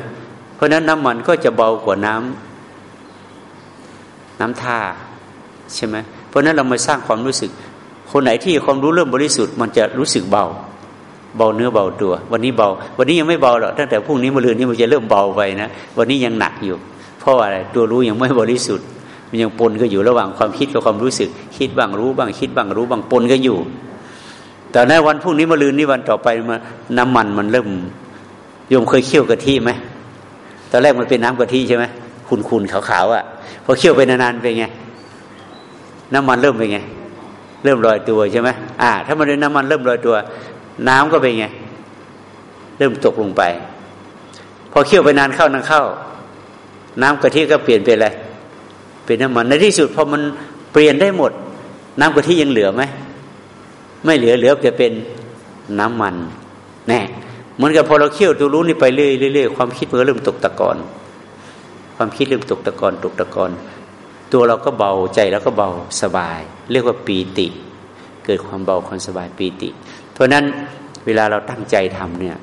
[SPEAKER 1] เพราะนั้นน้ำมันก็จะเบากว่าน้ำ น้ำท่าใช่ไหมเพราะนั้นเรามาสร้างความรู้สึก คนไหนที่ความรู้เริ่มบริสุทธิ์มันจะรู้สึกเบา เบาเนื้อเบาตัว วันนี้เบา วันนี้ยังไม่เบาหรอกตั้งแต่พรุ่งนี้มะรืนนี้มันจะเริ่มเบาไปนะวันนี้ยังหนักอยู่ เพราะอะไรตัวรู้ยังไม่บริสุทธิ์ มันยังปนก็อยู่ระหว่างความคิดกับความรู้สึก คิดบ้างรู้บ้างคิดบ้างรู้บ้างปนก็อยู่ แต่ในวันพรุ่งนี้มาลืนนี้วันต่อไปมาน้ำมันมันเริ่มโยมเคยเคี่ยวกะทิไหมตอนแรกมันเป็นน้ำกะทิใช่ไหมคุณๆขาวๆอะ พอเคี่ยวไปนานๆเป็นไง น้ำมันเริ่มเป็นไง เริ่มลอยตัวใช่ไหมอ่า ถ้ามันเป็นน้ำมันเริ่มลอยตัว น้ำก็เป็นไง เริ่มตกลงไป พอเคี่ยวไปนานเข้านานเข้า น้ำกะทิก็เปลี่ยนเป็นอะไรเป็นน้ำมันในที่สุดพอมันเปลี่ยนได้หมด น้ำกะทิยังเหลือไหมไม่เหลือเหลือจะเป็นน้ำมันแน่เหมือนกับพอเราเคี่ยวตัวรู้นี่ไปเรื่อยๆความคิดมันก็เริ่มตกตะกอน ความคิดเริ่มตกตะกอนตกตะกอนตัวเราก็เบาใจแล้วก็เบาสบาย เรียกว่าปีติ เกิดความเบาความสบายปีติ เพราะนั้นเวลาเราตั้งใจทำเนี่ย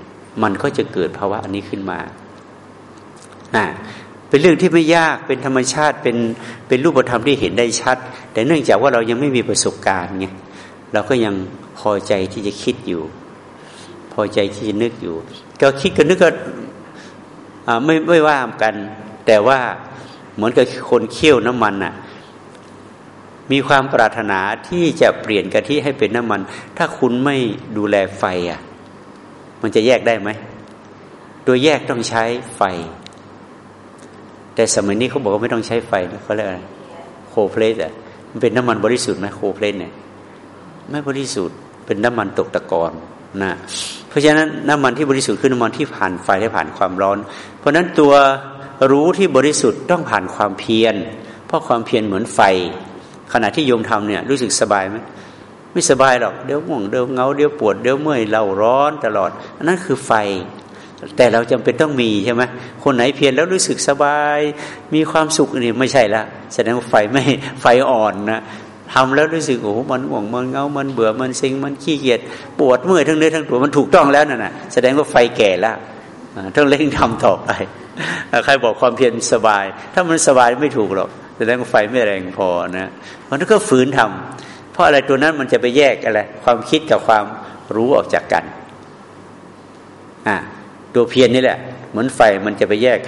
[SPEAKER 1] มันก็จะเกิดภาวะอันนี้ขึ้นมานะเป็นเรื่องที่ไม่ยากเป็นธรรมชาติเป็นเป็นรูปธรรมที่เห็นได้ชัด แต่เนื่องจากว่าเรายังไม่มีประสบการณ์ไงเราก็ยังพอใจที่จะคิดอยู่ พอใจที่จะนึกอยู่ ก็คิดกันนึกก็ไม่ไม่ว่ากัน แต่ว่าเหมือนกับคนเคี่ยวน้ำมันอะ มีความปรารถนาที่จะเปลี่ยนกะทิให้เป็นน้ำมัน ถ้าคุณไม่ดูแลไฟอะ มันจะแยกได้ไหม โดยแยกต้องใช้ไฟ แต่สมัยนี้เขาบอกว่าไม่ต้องใช้ไฟนะเขาเรียกอะไรโคเพลสอะมันเป็นน้ำมันบริสุทธิ์ไหมโคเพลสเนี่ยไม่บริสุทธิ์เป็นน้ำมันตกตะกอนนะเพราะฉะนั้นน้ำมันที่บริสุทธิ์คือน้ำมันที่ผ่านไฟและผ่านความร้อน เพราะฉะนั้นตัว รู้ที่บริสุทธิ์ต้องผ่านความเพียร เพราะความเพียรเหมือนไฟ ขณะที่โยมทำเนี่ยรู้สึกสบายไหมไม่สบายหรอกเดี๋ยวง่วงเดี๋ยวเงาเดี๋ยวปวดเดี๋ยวเมื่อยเราร้อนตลอดอันนั้นคือไฟ แต่เราจำเป็นต้องมีใช่ไหมคนไหนเพียรแล้วรู้สึกสบาย มีความสุขนี่ไม่ใช่ละแสดงว่าไฟไม่ไฟอ่อนนะทำแล้วรู้สึกโอ้หมันห่วงมันเงา มันเบื่อมันซิงมันขี้เกียจปวดเมื่อยทั้งเนื้อทั้งตัวมันถูกต้องแล้วนั่นน่ะแสดงว่าไฟแก่แล้ว ต้องเร่งทำต่อไปใครบอกความเพียรสบาย ถ้ามันสบายไม่ถูกหรอกแสดงว่าไฟไม่แรงพอนะมันก็ฝืนทำเพราะอะไรตัวนั้นมันจะไปแยกอะไรความคิดกับความรู้ออกจากกันอ่าตัวเพียรนี่แหละ เหมือนไฟมันจะไปแยก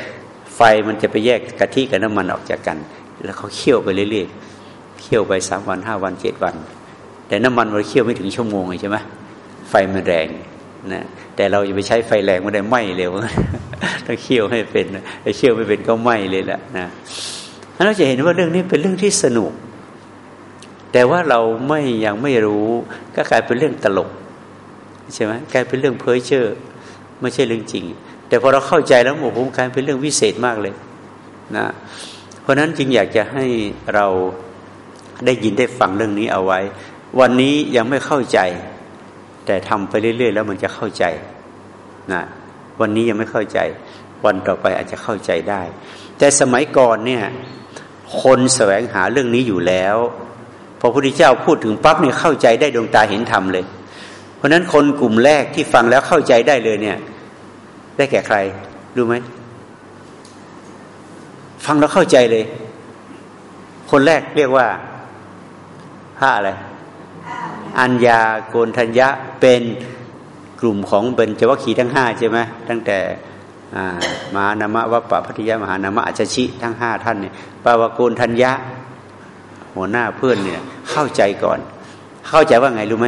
[SPEAKER 1] ไฟมันจะไปแยกกะทิกับน้ำมันออกจากกัน แล้วเขาเคี่ยวไปเรื่อยๆเคี่ยวไปสามวันห้าวันเจ็ดวัน แต่น้ำมันมันเคี่ยวไม่ถึงชั่วโมงใช่ไหมไฟมันแรงนะ แต่เราจะไปใช้ไฟแรงไม่ได้ไหมเร็วถ้าเคี่ยวให้เป็นไอ้เคี่ยวไม่เป็นก็ไหมเลยแหละนะเราจะเห็นว่าเรื่องนี้เป็นเรื่องที่สนุก แต่ว่าเราไม่ยังไม่รู้ก็กลายเป็นเรื่องตลกใช่ไหมกลายเป็นเรื่องเพ้อเจ้อไม่ใช่เรื่องจริง แต่พอเราเข้าใจแล้วโอ้โหกลายเป็นเรื่องวิเศษมากเลยนะเพราะนั้นจึงอยากจะให้เราได้ยินได้ฟังเรื่องนี้เอาไว้ วันนี้ยังไม่เข้าใจ แต่ทำไปเรื่อย ๆ แล้วมันจะเข้าใจนะวันนี้ยังไม่เข้าใจ วันต่อไปอาจจะเข้าใจได้ แต่สมัยก่อนเนี่ยคนแสวงหาเรื่องนี้อยู่แล้วพอพระพุทธเจ้าพูดถึงปั๊บเนี่ยเข้าใจได้ดวงตาเห็นธรรมเลย เพราะฉะนั้นคนกลุ่มแรกที่ฟังแล้วเข้าใจได้เลยเนี่ย ได้แก่ใครรู้ไหมฟังแล้วเข้าใจเลย คนแรกเรียกว่าพระอะไร อัญญาโกนทัญญะเป็นกลุ่มของเบญจวัคคีย์ทั้งห้าใช่ไหมตั้งแต่มหานามะวัปปะพัทยามหานามะอัจฉิทั้งห้าท่านเนี่ยปาวโกุลทัญญะ หัวหน้าเพื่อนเนี่ยเข้าใจก่อน เข้าใจว่าไงรู้ไหม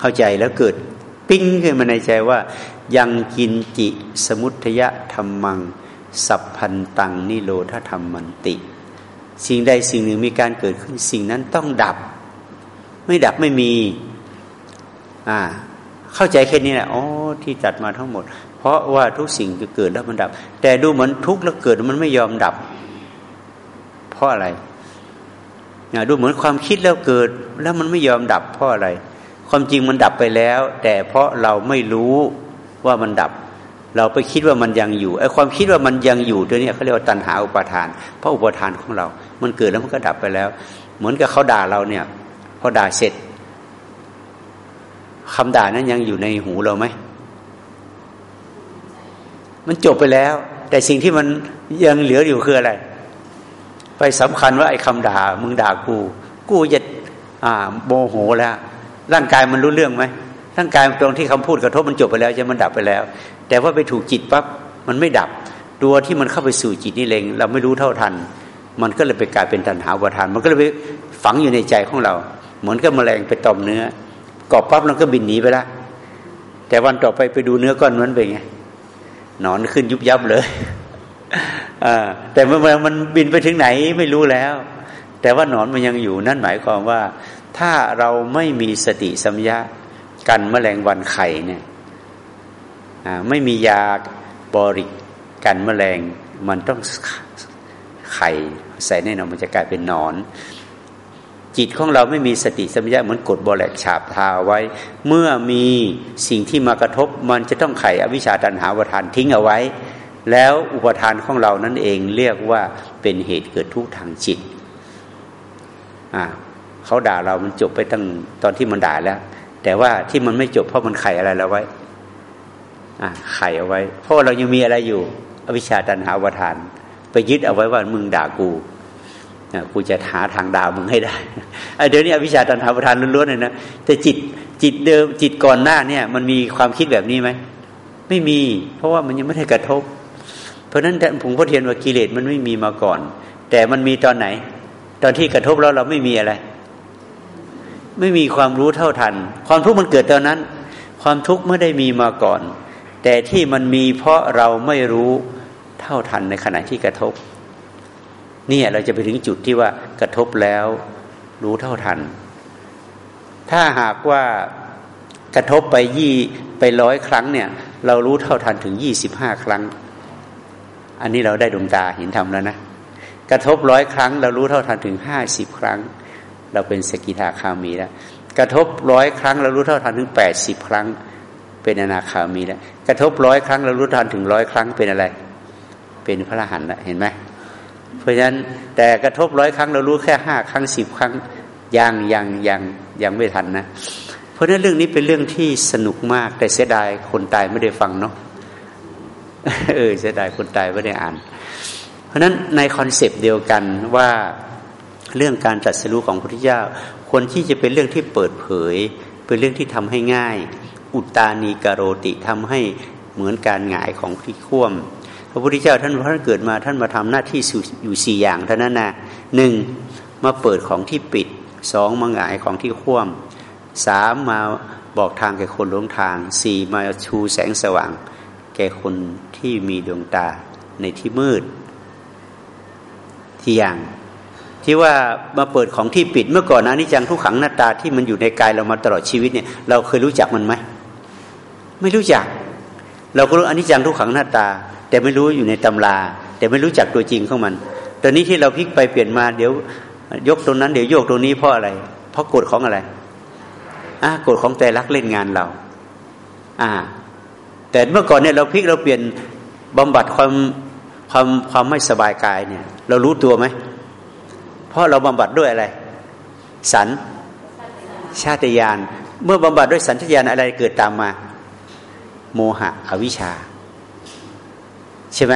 [SPEAKER 1] เข้าใจแล้วเกิดปิ้งขึ้นมาในใจว่า ยังกินจิสมุทยะธรรมัง สัพพันตังนิโรธธรรมมันติ สิ่งใดสิ่งหนึ่งมีการเกิดขึ้นสิ่งนั้นต้องดับ ไม่ดับไม่มี อ่า เข้าใจแค่นี้แหละอ๋อที่จัดมาทั้งหมด เพราะว่าทุกสิ่งจะเกิดแล้วมันดับ แต่ดูเหมือนทุกข์แล้วเกิดมันไม่ยอมดับ เพราะอะไรดูเหมือนความคิดแล้วเกิด แล้วมันไม่ยอมดับเพราะอะไร ความจริงมันดับไปแล้ว แต่เพราะเราไม่รู้ว่ามันดับ เราไปคิดว่ามันยังอยู่ไอ้ความคิดว่ามันยังอยู่ตัวนี้เขาเรียกว่าตัณหาอุปาทาน เพราะอุปาทานของเรา มันเกิดแล้วมันก็ดับไปแล้ว เหมือนกับเขาด่าเราเนี่ย พอด่าเสร็จคำด่านั้นยังอยู่ในหูเราไหม มันจบไปแล้ว แต่สิ่งที่มันยังเหลืออยู่คืออะไร ไปสำคัญว่าไอ้คำด่า มึงด่ากู กูจะอ่าโมโหแล้ว ร่างกายมันรู้เรื่องไหมร่างกายตรงที่คำพูดกระทบมันจบไปแล้วจะมันดับไปแล้ว แต่ว่าไปถูกจิตปั๊บมันไม่ดับ ตัวที่มันเข้าไปสู่จิตนี่เองเราไม่รู้เท่าทัน มันก็เลยไปกลายเป็นตัณหาประทาน มันก็เลยไปฝังอยู่ในใจของเรา เหมือนกับแมลงไปตอมเนื้อกอบปั๊บมันก็บินหนีไปละแต่วันต่อไปไปดูเนื้อก้อนนั้นเป็นไงหนอนขึ้นยุบยับเลยอแต่เมื่อมันบินไปถึงไหนไม่รู้แล้ว แต่ว่าหนอนมันยังอยู่นั่นหมายความว่า ถ้าเราไม่มีสติสัมยากันแมลงวันไข่เนี่ยไม่มียาบริกกันแมลง มันต้องไข่ใส่แน่นอนมันจะกลายเป็นหนอน จิตของเราไม่มีสติสัมปชัญญะเหมือนกดบอแลกฉาบทาไว้ เมื่อมีสิ่งที่มากระทบมันจะต้องไขอวิชชาตันหาวทานทิ้งเอาไว้ แล้วอุปทานของเรานั่นเองเรียกว่าเป็นเหตุเกิดทุกข์ทางจิตอ่าเขาด่าเรามันจบไปตั้งตอนที่มันด่าแล้ว แต่ว่าที่มันไม่จบเพราะมันไขอะไรเราไว้อ่าไขเอาไว้ เพราะเรายังมีอะไรอยู่ อวิชชาตันหาวทาน ไปยึดเอาไว้ว่ามึงด่ากู กูจะหาทางดาวมึงให้ได้เดี๋ยวนี้อวิชาตันหาประทานล้วนๆเลยนะแต่จิตจิตเดิมจิตก่อนหน้าเนี่ย มันมีความคิดแบบนี้ไหมไม่มี เพราะว่ามันยังไม่ได้กระทบ เพราะฉะนั้นผมก็เทียนว่ากิเลสมันไม่มีมาก่อน แต่มันมีตอนไหน ตอนที่กระทบแล้วเราไม่มีอะไร ไม่มีความรู้เท่าทัน ความทุกข์มันเกิดตอนนั้น ความทุกข์ไม่ได้มีมาก่อน แต่ที่มันมีเพราะเราไม่รู้เท่าทันในขณะที่กระทบ เนี่ยเราจะไปถึงจุดที่ว่ากระทบแล้วรู้เท่าทัน ถ้าหากว่ากระทบไปยี่ไปร้อยครั้งเนี่ย เรารู้เท่าทันถึงยี่สิบห้าครั้ง อันนี้เราได้ดวงตาเห็นธรรมแล้วนะกระทบร้อยครั้ง เรารู้เท่าทันถึงห้าสิบครั้ง เราเป็นสกิทาคามีแล้วกระทบร้อยครั้ง เรารู้เท่าทันถึงแปดสิบครั้ง เป็นอนาคามีแล้วกระทบร้อยครั้ง เรารู้ทันถึงร้อยครั้งเป็นอะไร เป็นพระอรหันต์แล้วเห็นไหม เพราะฉะนั้นแต่กระทบร้อยครั้งเรารู้แค่ห้าครั้งสิบครั้งยังยังยังยังไม่ทันนะ เพราะนั้นเรื่องนี้เป็นเรื่องที่สนุกมากแต่เสียดายคนตายไม่ได้ฟังเนาะเออเสียดายคนตายไม่ได้อ่าน เพราะฉะนั้นในคอนเซปต์เดียวกันว่าเรื่องการจัดสรู้ของพระพุทธเจ้าควรที่จะเป็นเรื่องที่เปิดเผย เป็นเรื่องที่ทำให้ง่าย อุตานีกโรติทำให้เหมือนการหงายของที่ข่วม พระพุทธเจ้าท่านท่านเกิดมาท่านมาทำหน้าที่อยู่สี่อย่างเท่านั้นนะหนึ่งมาเปิดของที่ปิดสองมาหงายของที่คว่ำสามมาบอกทางแก่คนหลงทางสี่มาชูแสงสว่าง แก่คนที่มีดวงตาในที่มืด ที่อย่างที่ว่ามาเปิดของที่ปิดเมื่อก่อนนะนิจังทุกขังหน้าตาที่มันอยู่ในกายเรามาตลอดชีวิตเนี่ย เราเคยรู้จักมันไหมไม่รู้จัก เราก็รู้อนิจจังทุกขังหน้าตา แต่ไม่รู้อยู่ในตำรา แต่ไม่รู้จักตัวจริงของมัน ตอนนี้ที่เราพลิกไปเปลี่ยนมาเดี๋ยวยกตรงนั้นเดี๋ยวโยกตรงนี้เพราะอะไร เพราะกฎของอะไรอ่ากฎของแต่รักเล่นงานเรา อ่า แต่เมื่อก่อนเนี่ยเราพลิกเราเปลี่ยนบำบัดความความความไม่สบายกายเนี่ย เรารู้ตัวไหมเพราะเราบำบัดด้วยอะไร สันชาติยาน เมื่อบำบัดด้วยสัญชาตญาณอะไรเกิดตามมา โมหะอวิชชา ใช่ไหม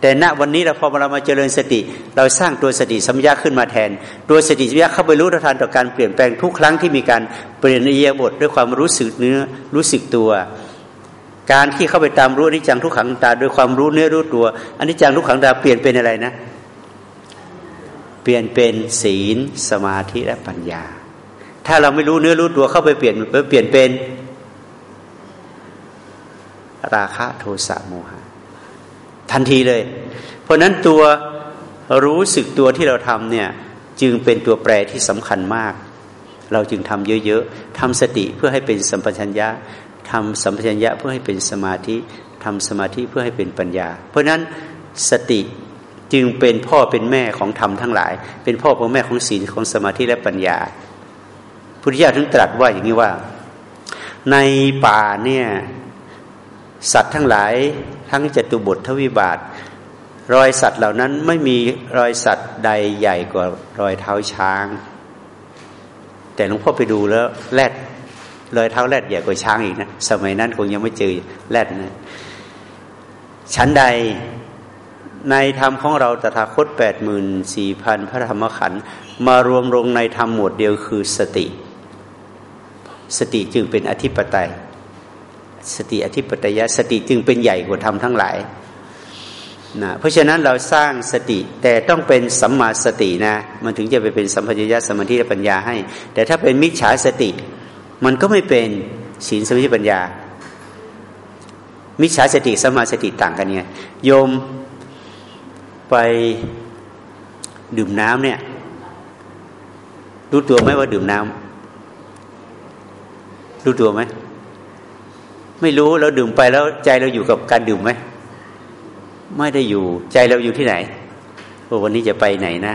[SPEAKER 1] แต่ณวันนี้เราพอเรามาเจริญสติ เราสร้างตัวสติสัมยาขึ้นมาแทน ตัวสติสัมยาเข้าไปรู้ทันต่อการเปลี่ยนแปลงทุกครั้งที่มีการเปลี่ยนอิยบทด้วยความรู้สึกเนื้อรู้สึกตัว การที่เข้าไปตามรู้อนิจจังทุกขังตาด้วยความรู้เนื้อรู้ตัวอนิจจังทุกขังตาเปลี่ยนเป็นอะไรนะ เปลี่ยนเป็นศีล สมาธิและปัญญา ถ้าเราไม่รู้เนื้อรู้ตัวเข้าไปเปลี่ยนเปลี่ยนเป็น ราคะโทสะโมหะทันทีเลย เพราะนั้นตัวรู้สึกตัวที่เราทำเนี่ยจึงเป็นตัวแปรที่สำคัญมาก เราจึงทำเยอะๆทำสติเพื่อให้เป็นสัมปชัญญะทำสัมปชัญญะเพื่อให้เป็นสมาธิทำสมาธิเพื่อให้เป็นปัญญา เพราะนั้นสติจึงเป็นพ่อเป็นแม่ของธรรมทั้งหลาย เป็นพ่อเป็นแม่ของศีลของสมาธิและปัญญาพุทธิยถาถึงตรัสว่าอย่างนี้ว่า ในป่าเนี่ย สัตว์ทั้งหลายทั้งจตุบททวิบาท รอยสัตว์เหล่านั้นไม่มีรอยสัตว์ใดใหญ่กว่ารอยเท้าช้าง แต่หลวงพ่อไปดูแล้วแรดรอยเท้าแรดใหญ่กว่าช้างอีกนะสมัยนั้นคงยังไม่เจอแรดนะชั้นใดในธรรมของเราตถาคตแปดหมื่นสี่พันพระธรรมขันธ์มารวมลงในธรรมหมวดเดียวคือสติ สติจึงเป็นอธิปไตย สติอธิปไตยสติจึงเป็นใหญ่กว่าธรรมทั้งหลายนะเพราะฉะนั้นเราสร้างสติแต่ต้องเป็นสัมมาสตินะ มันถึงจะไปเป็นสัมผัสยะสมาธิและปัญญาให้ แต่ถ้าเป็นมิจฉาสติ มันก็ไม่เป็นศีลสมาธิปัญญา มิจฉาสติสัมมาสติต่างกันไงโยมไปดื่มน้ำเนี่ย รู้ตัวไหมว่าดื่มน้ำรู้ตัวไหม ไม่รู้เราดื่มไปแล้วใจเราอยู่กับการดื่มไหมไม่ได้อยู่ใจเราอยู่ที่ไหนว่าวันนี้จะไปไหนนะ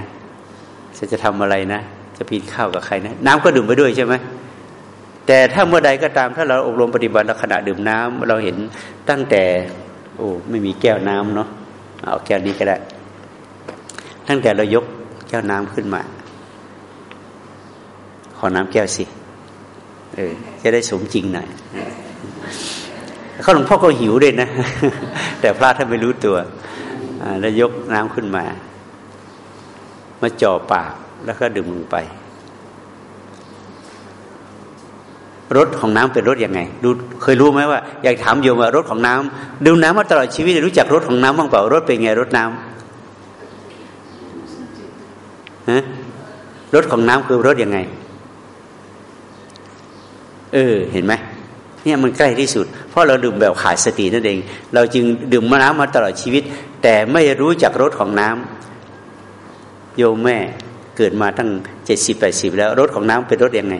[SPEAKER 1] จะจะทำอะไรนะ จะพินข้าวกับใครนะ น้ำก็ดื่มไปด้วยใช่ไหมแต่ถ้าเมื่อใดก็ตามถ้าเราอบรมปฏิบัติเราขณะดื่มน้ำเราเห็นตั้งแต่ โอ้ไม่มีแก้วน้ำเนาะเอาแก้วนี้ก็ได้ ตั้งแต่เรายกแก้วน้ำขึ้นมา ขอน้ำแก้วสิเออจะได้สมจริงหน่อย เขาหลวงพ่อก็หิวด้วยนะ แต่พระท่านไม่รู้ตัวแล้วยกน้ำขึ้นมา มาจ่อปากแล้วก็ดื่มลงไปรถของน้ำเป็นรถยังไง ดูเคยรู้ไหมว่า อยากถามโยมว่ารถของน้ำดื่มน้ำมาตลอดชีวิตรู้จักรถของน้ำบ้างเปล่ารถเป็นไงรถน้ำฮะรถของน้ำคือรถยังไง เออ เห็นไหม เนี่ยมันใกล้ที่สุด เพราะเราดื่มแบบขาดสตินั่นเอง เราจึงดื่มน้ำมาตลอดชีวิต แต่ไม่รู้จักรสของน้ำโยมแม่เกิดมาตั้งเจ็ดสิบแปดสิบแล้วรถของน้ำเป็นรถยังไง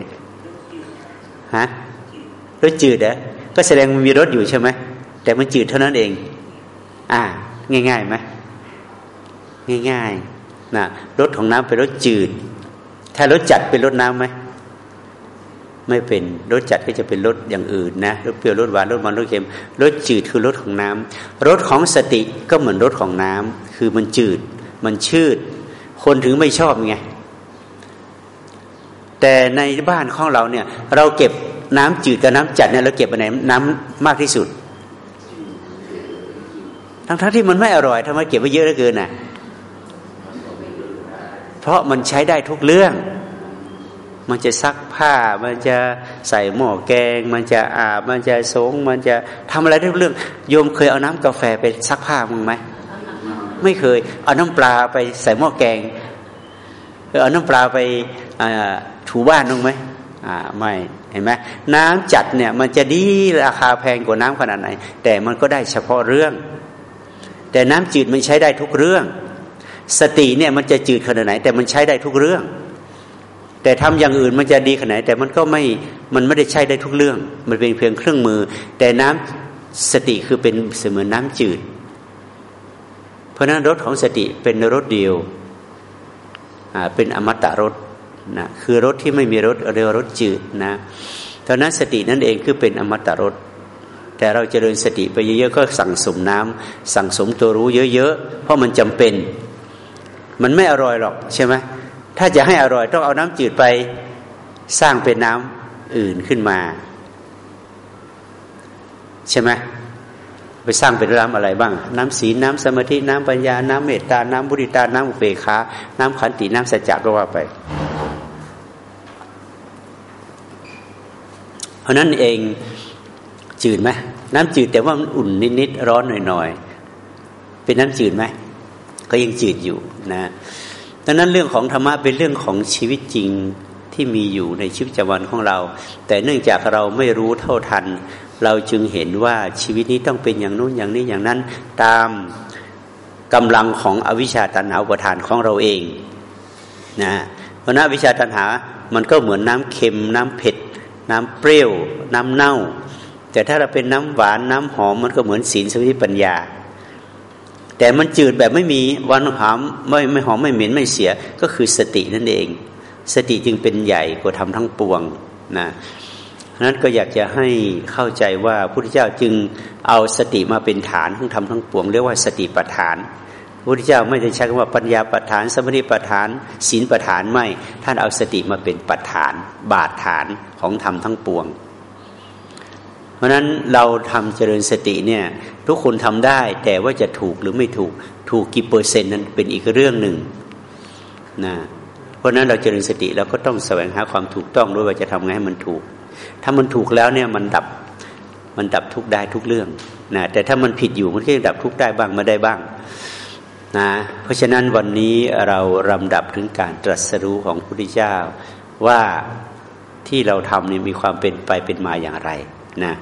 [SPEAKER 1] ฮะรถจืดนะก็แสดงมันมีรถอยู่ใช่ไหมแต่มันจืดเท่านั้นเอง อ่า ง่ายๆไหมง่ายๆนะรถของน้ำเป็นรถจืด ถ้ารถจัดเป็นรถน้ำไหม ไม่เป็นรสจัดก็จะเป็นรสอย่างอื่นนะรสเปรี้ยวรสหวานรสมันรสเค็มรสจืดคือรสของน้ำรสของสติก็เหมือนรสของน้ำคือมันจืด มันชืด คนถึงไม่ชอบไงแต่ในบ้านของเราเนี่ย เราเก็บน้ำจืดกับน้ำจัดเนี่ยเราเก็บอันไหนน้ำมากที่สุด ทั้งทั้งที่มันไม่อร่อยทำไมเก็บไว้เยอะเหลือเกินน่ะ เพราะมันใช้ได้ทุกเรื่อง มันจะซักผ้า มันจะใส่หม้อแกง มันจะอาบ มันจะสง มันจะทำอะไรทุกเรื่อง โยมเคยเอาน้ำกาแฟไปซักผ้ามั้งไหม ไม่เคย เอาน้ำปลาไปใส่หม้อแกง เอาน้ำปลาไปถูบ้านมั้งไหมอ่าไม่ เห็นไหมน้ำจัดเนี่ย มันจะดีราคาแพงกว่าน้ำขนาดไหน แต่มันก็ได้เฉพาะเรื่อง แต่น้ำจืดมันใช้ได้ทุกเรื่อง สติเนี่ยมันจะจืดขนาดไหน แต่มันใช้ได้ทุกเรื่อง แต่ทำอย่างอื่นมันจะดีขนาดไหนแต่มันก็ไม่มันไม่ได้ใช้ได้ทุกเรื่อง มันเป็นเพียงเครื่องมือ แต่น้ำสติคือเป็นเสมือนน้าจืด เพราะนั้นรถของสติเป็นรถเดียวอ่าเป็นอมตะรถนะคือรถที่ไม่มีรถเรียกรถจืดนะตอนนั้นสตินั่นเองคือเป็นอมตะรถแต่เราจเจริญสติไปเยอะๆก็สั่งสมน้ำสั่งสมตัวรู้เยอะๆเพราะมันจำเป็น มันไม่อร่อยหรอกใช่ไหม ถ้าจะให้อร่อยต้องเอาน้ำจืดไปสร้างเป็นน้ำอื่นขึ้นมา ใช่ไหมไปสร้างเป็นน้ำอะไรบ้าง น้ำศีลน้ำสมาธิน้ำปัญญา น้ำเมตตา น้ำบุริตา น้ำอุเบกขาน้ำขันติน้ำสัจจะก็ว่าไป เพราะนั้นเองจืดไหมน้ำจืดแต่ว่ามันอุ่นนิดๆร้อนหน่อยๆเป็นน้ำจืดไหมก็ยังจืดอยู่นะ ดังนั้นเรื่องของธรรมะเป็นเรื่องของชีวิตจริงที่มีอยู่ในชีวิตประจำวันของเรา แต่เนื่องจากเราไม่รู้เท่าทัน เราจึงเห็นว่าชีวิตนี้ต้องเป็นอย่างนู้นอย่างนี้อย่างนั้นตามกำลังของอวิชชาตันหาอุปทานของเราเองนะเพราะนั้นวิชาตันหามันก็เหมือนน้ำเค็ม น้ำเผ็ด น้ำเปรี้ยว น้ำเน่า แต่ถ้าเราเป็นน้ำหวานน้ำหอมมันก็เหมือนศีลสมาธิปัญญา แต่มันจืดแบบไม่มีวันหอมไม่ไม่หอมไม่เหม็นไม่เสียก็คือสตินั่นเอง สติจึงเป็นใหญ่กว่าทำทั้งปวงนะนั้นก็อยากจะให้เข้าใจว่าพระพุทธเจ้าจึงเอาสติมาเป็นฐานของทำทั้งปวง เรียกว่าสติปัฏฐานพระพุทธเจ้าไม่ได้ใช้คำว่าปัญญาปัฏฐาน สมถปัฏฐานศีลปัฏฐานไม่ ท่านเอาสติมาเป็นปัฏฐาน บาดฐานของธรรมทั้งปวง ราะฉะนั้นเราทำเจริญสติเนี่ยทุกคนทำได้ แต่ว่าจะถูกหรือไม่ถูกถูกกี่เปอร์เซ็นต์นั้นเป็นอีกเรื่องหนึ่งนะเพราะฉะนั้นเราเจริญสติเราก็ต้องแสวงหาความถูกต้องด้วยว่าจะทำไงให้มันถูก ถ้ามันถูกแล้วเนี่ยมันดับมันดับทุกได้ทุกเรื่องนะแต่ถ้ามันผิดอยู่มันก็ยังดับทุกได้บ้างไม่ได้บ้างนะเพราะฉะนั้นวันนี้เราลำดับถึงการตรัสรู้ของพระพุทธเจ้าว่าที่เราทำนี่มีความเป็นไปเป็นมาอย่างไรนะ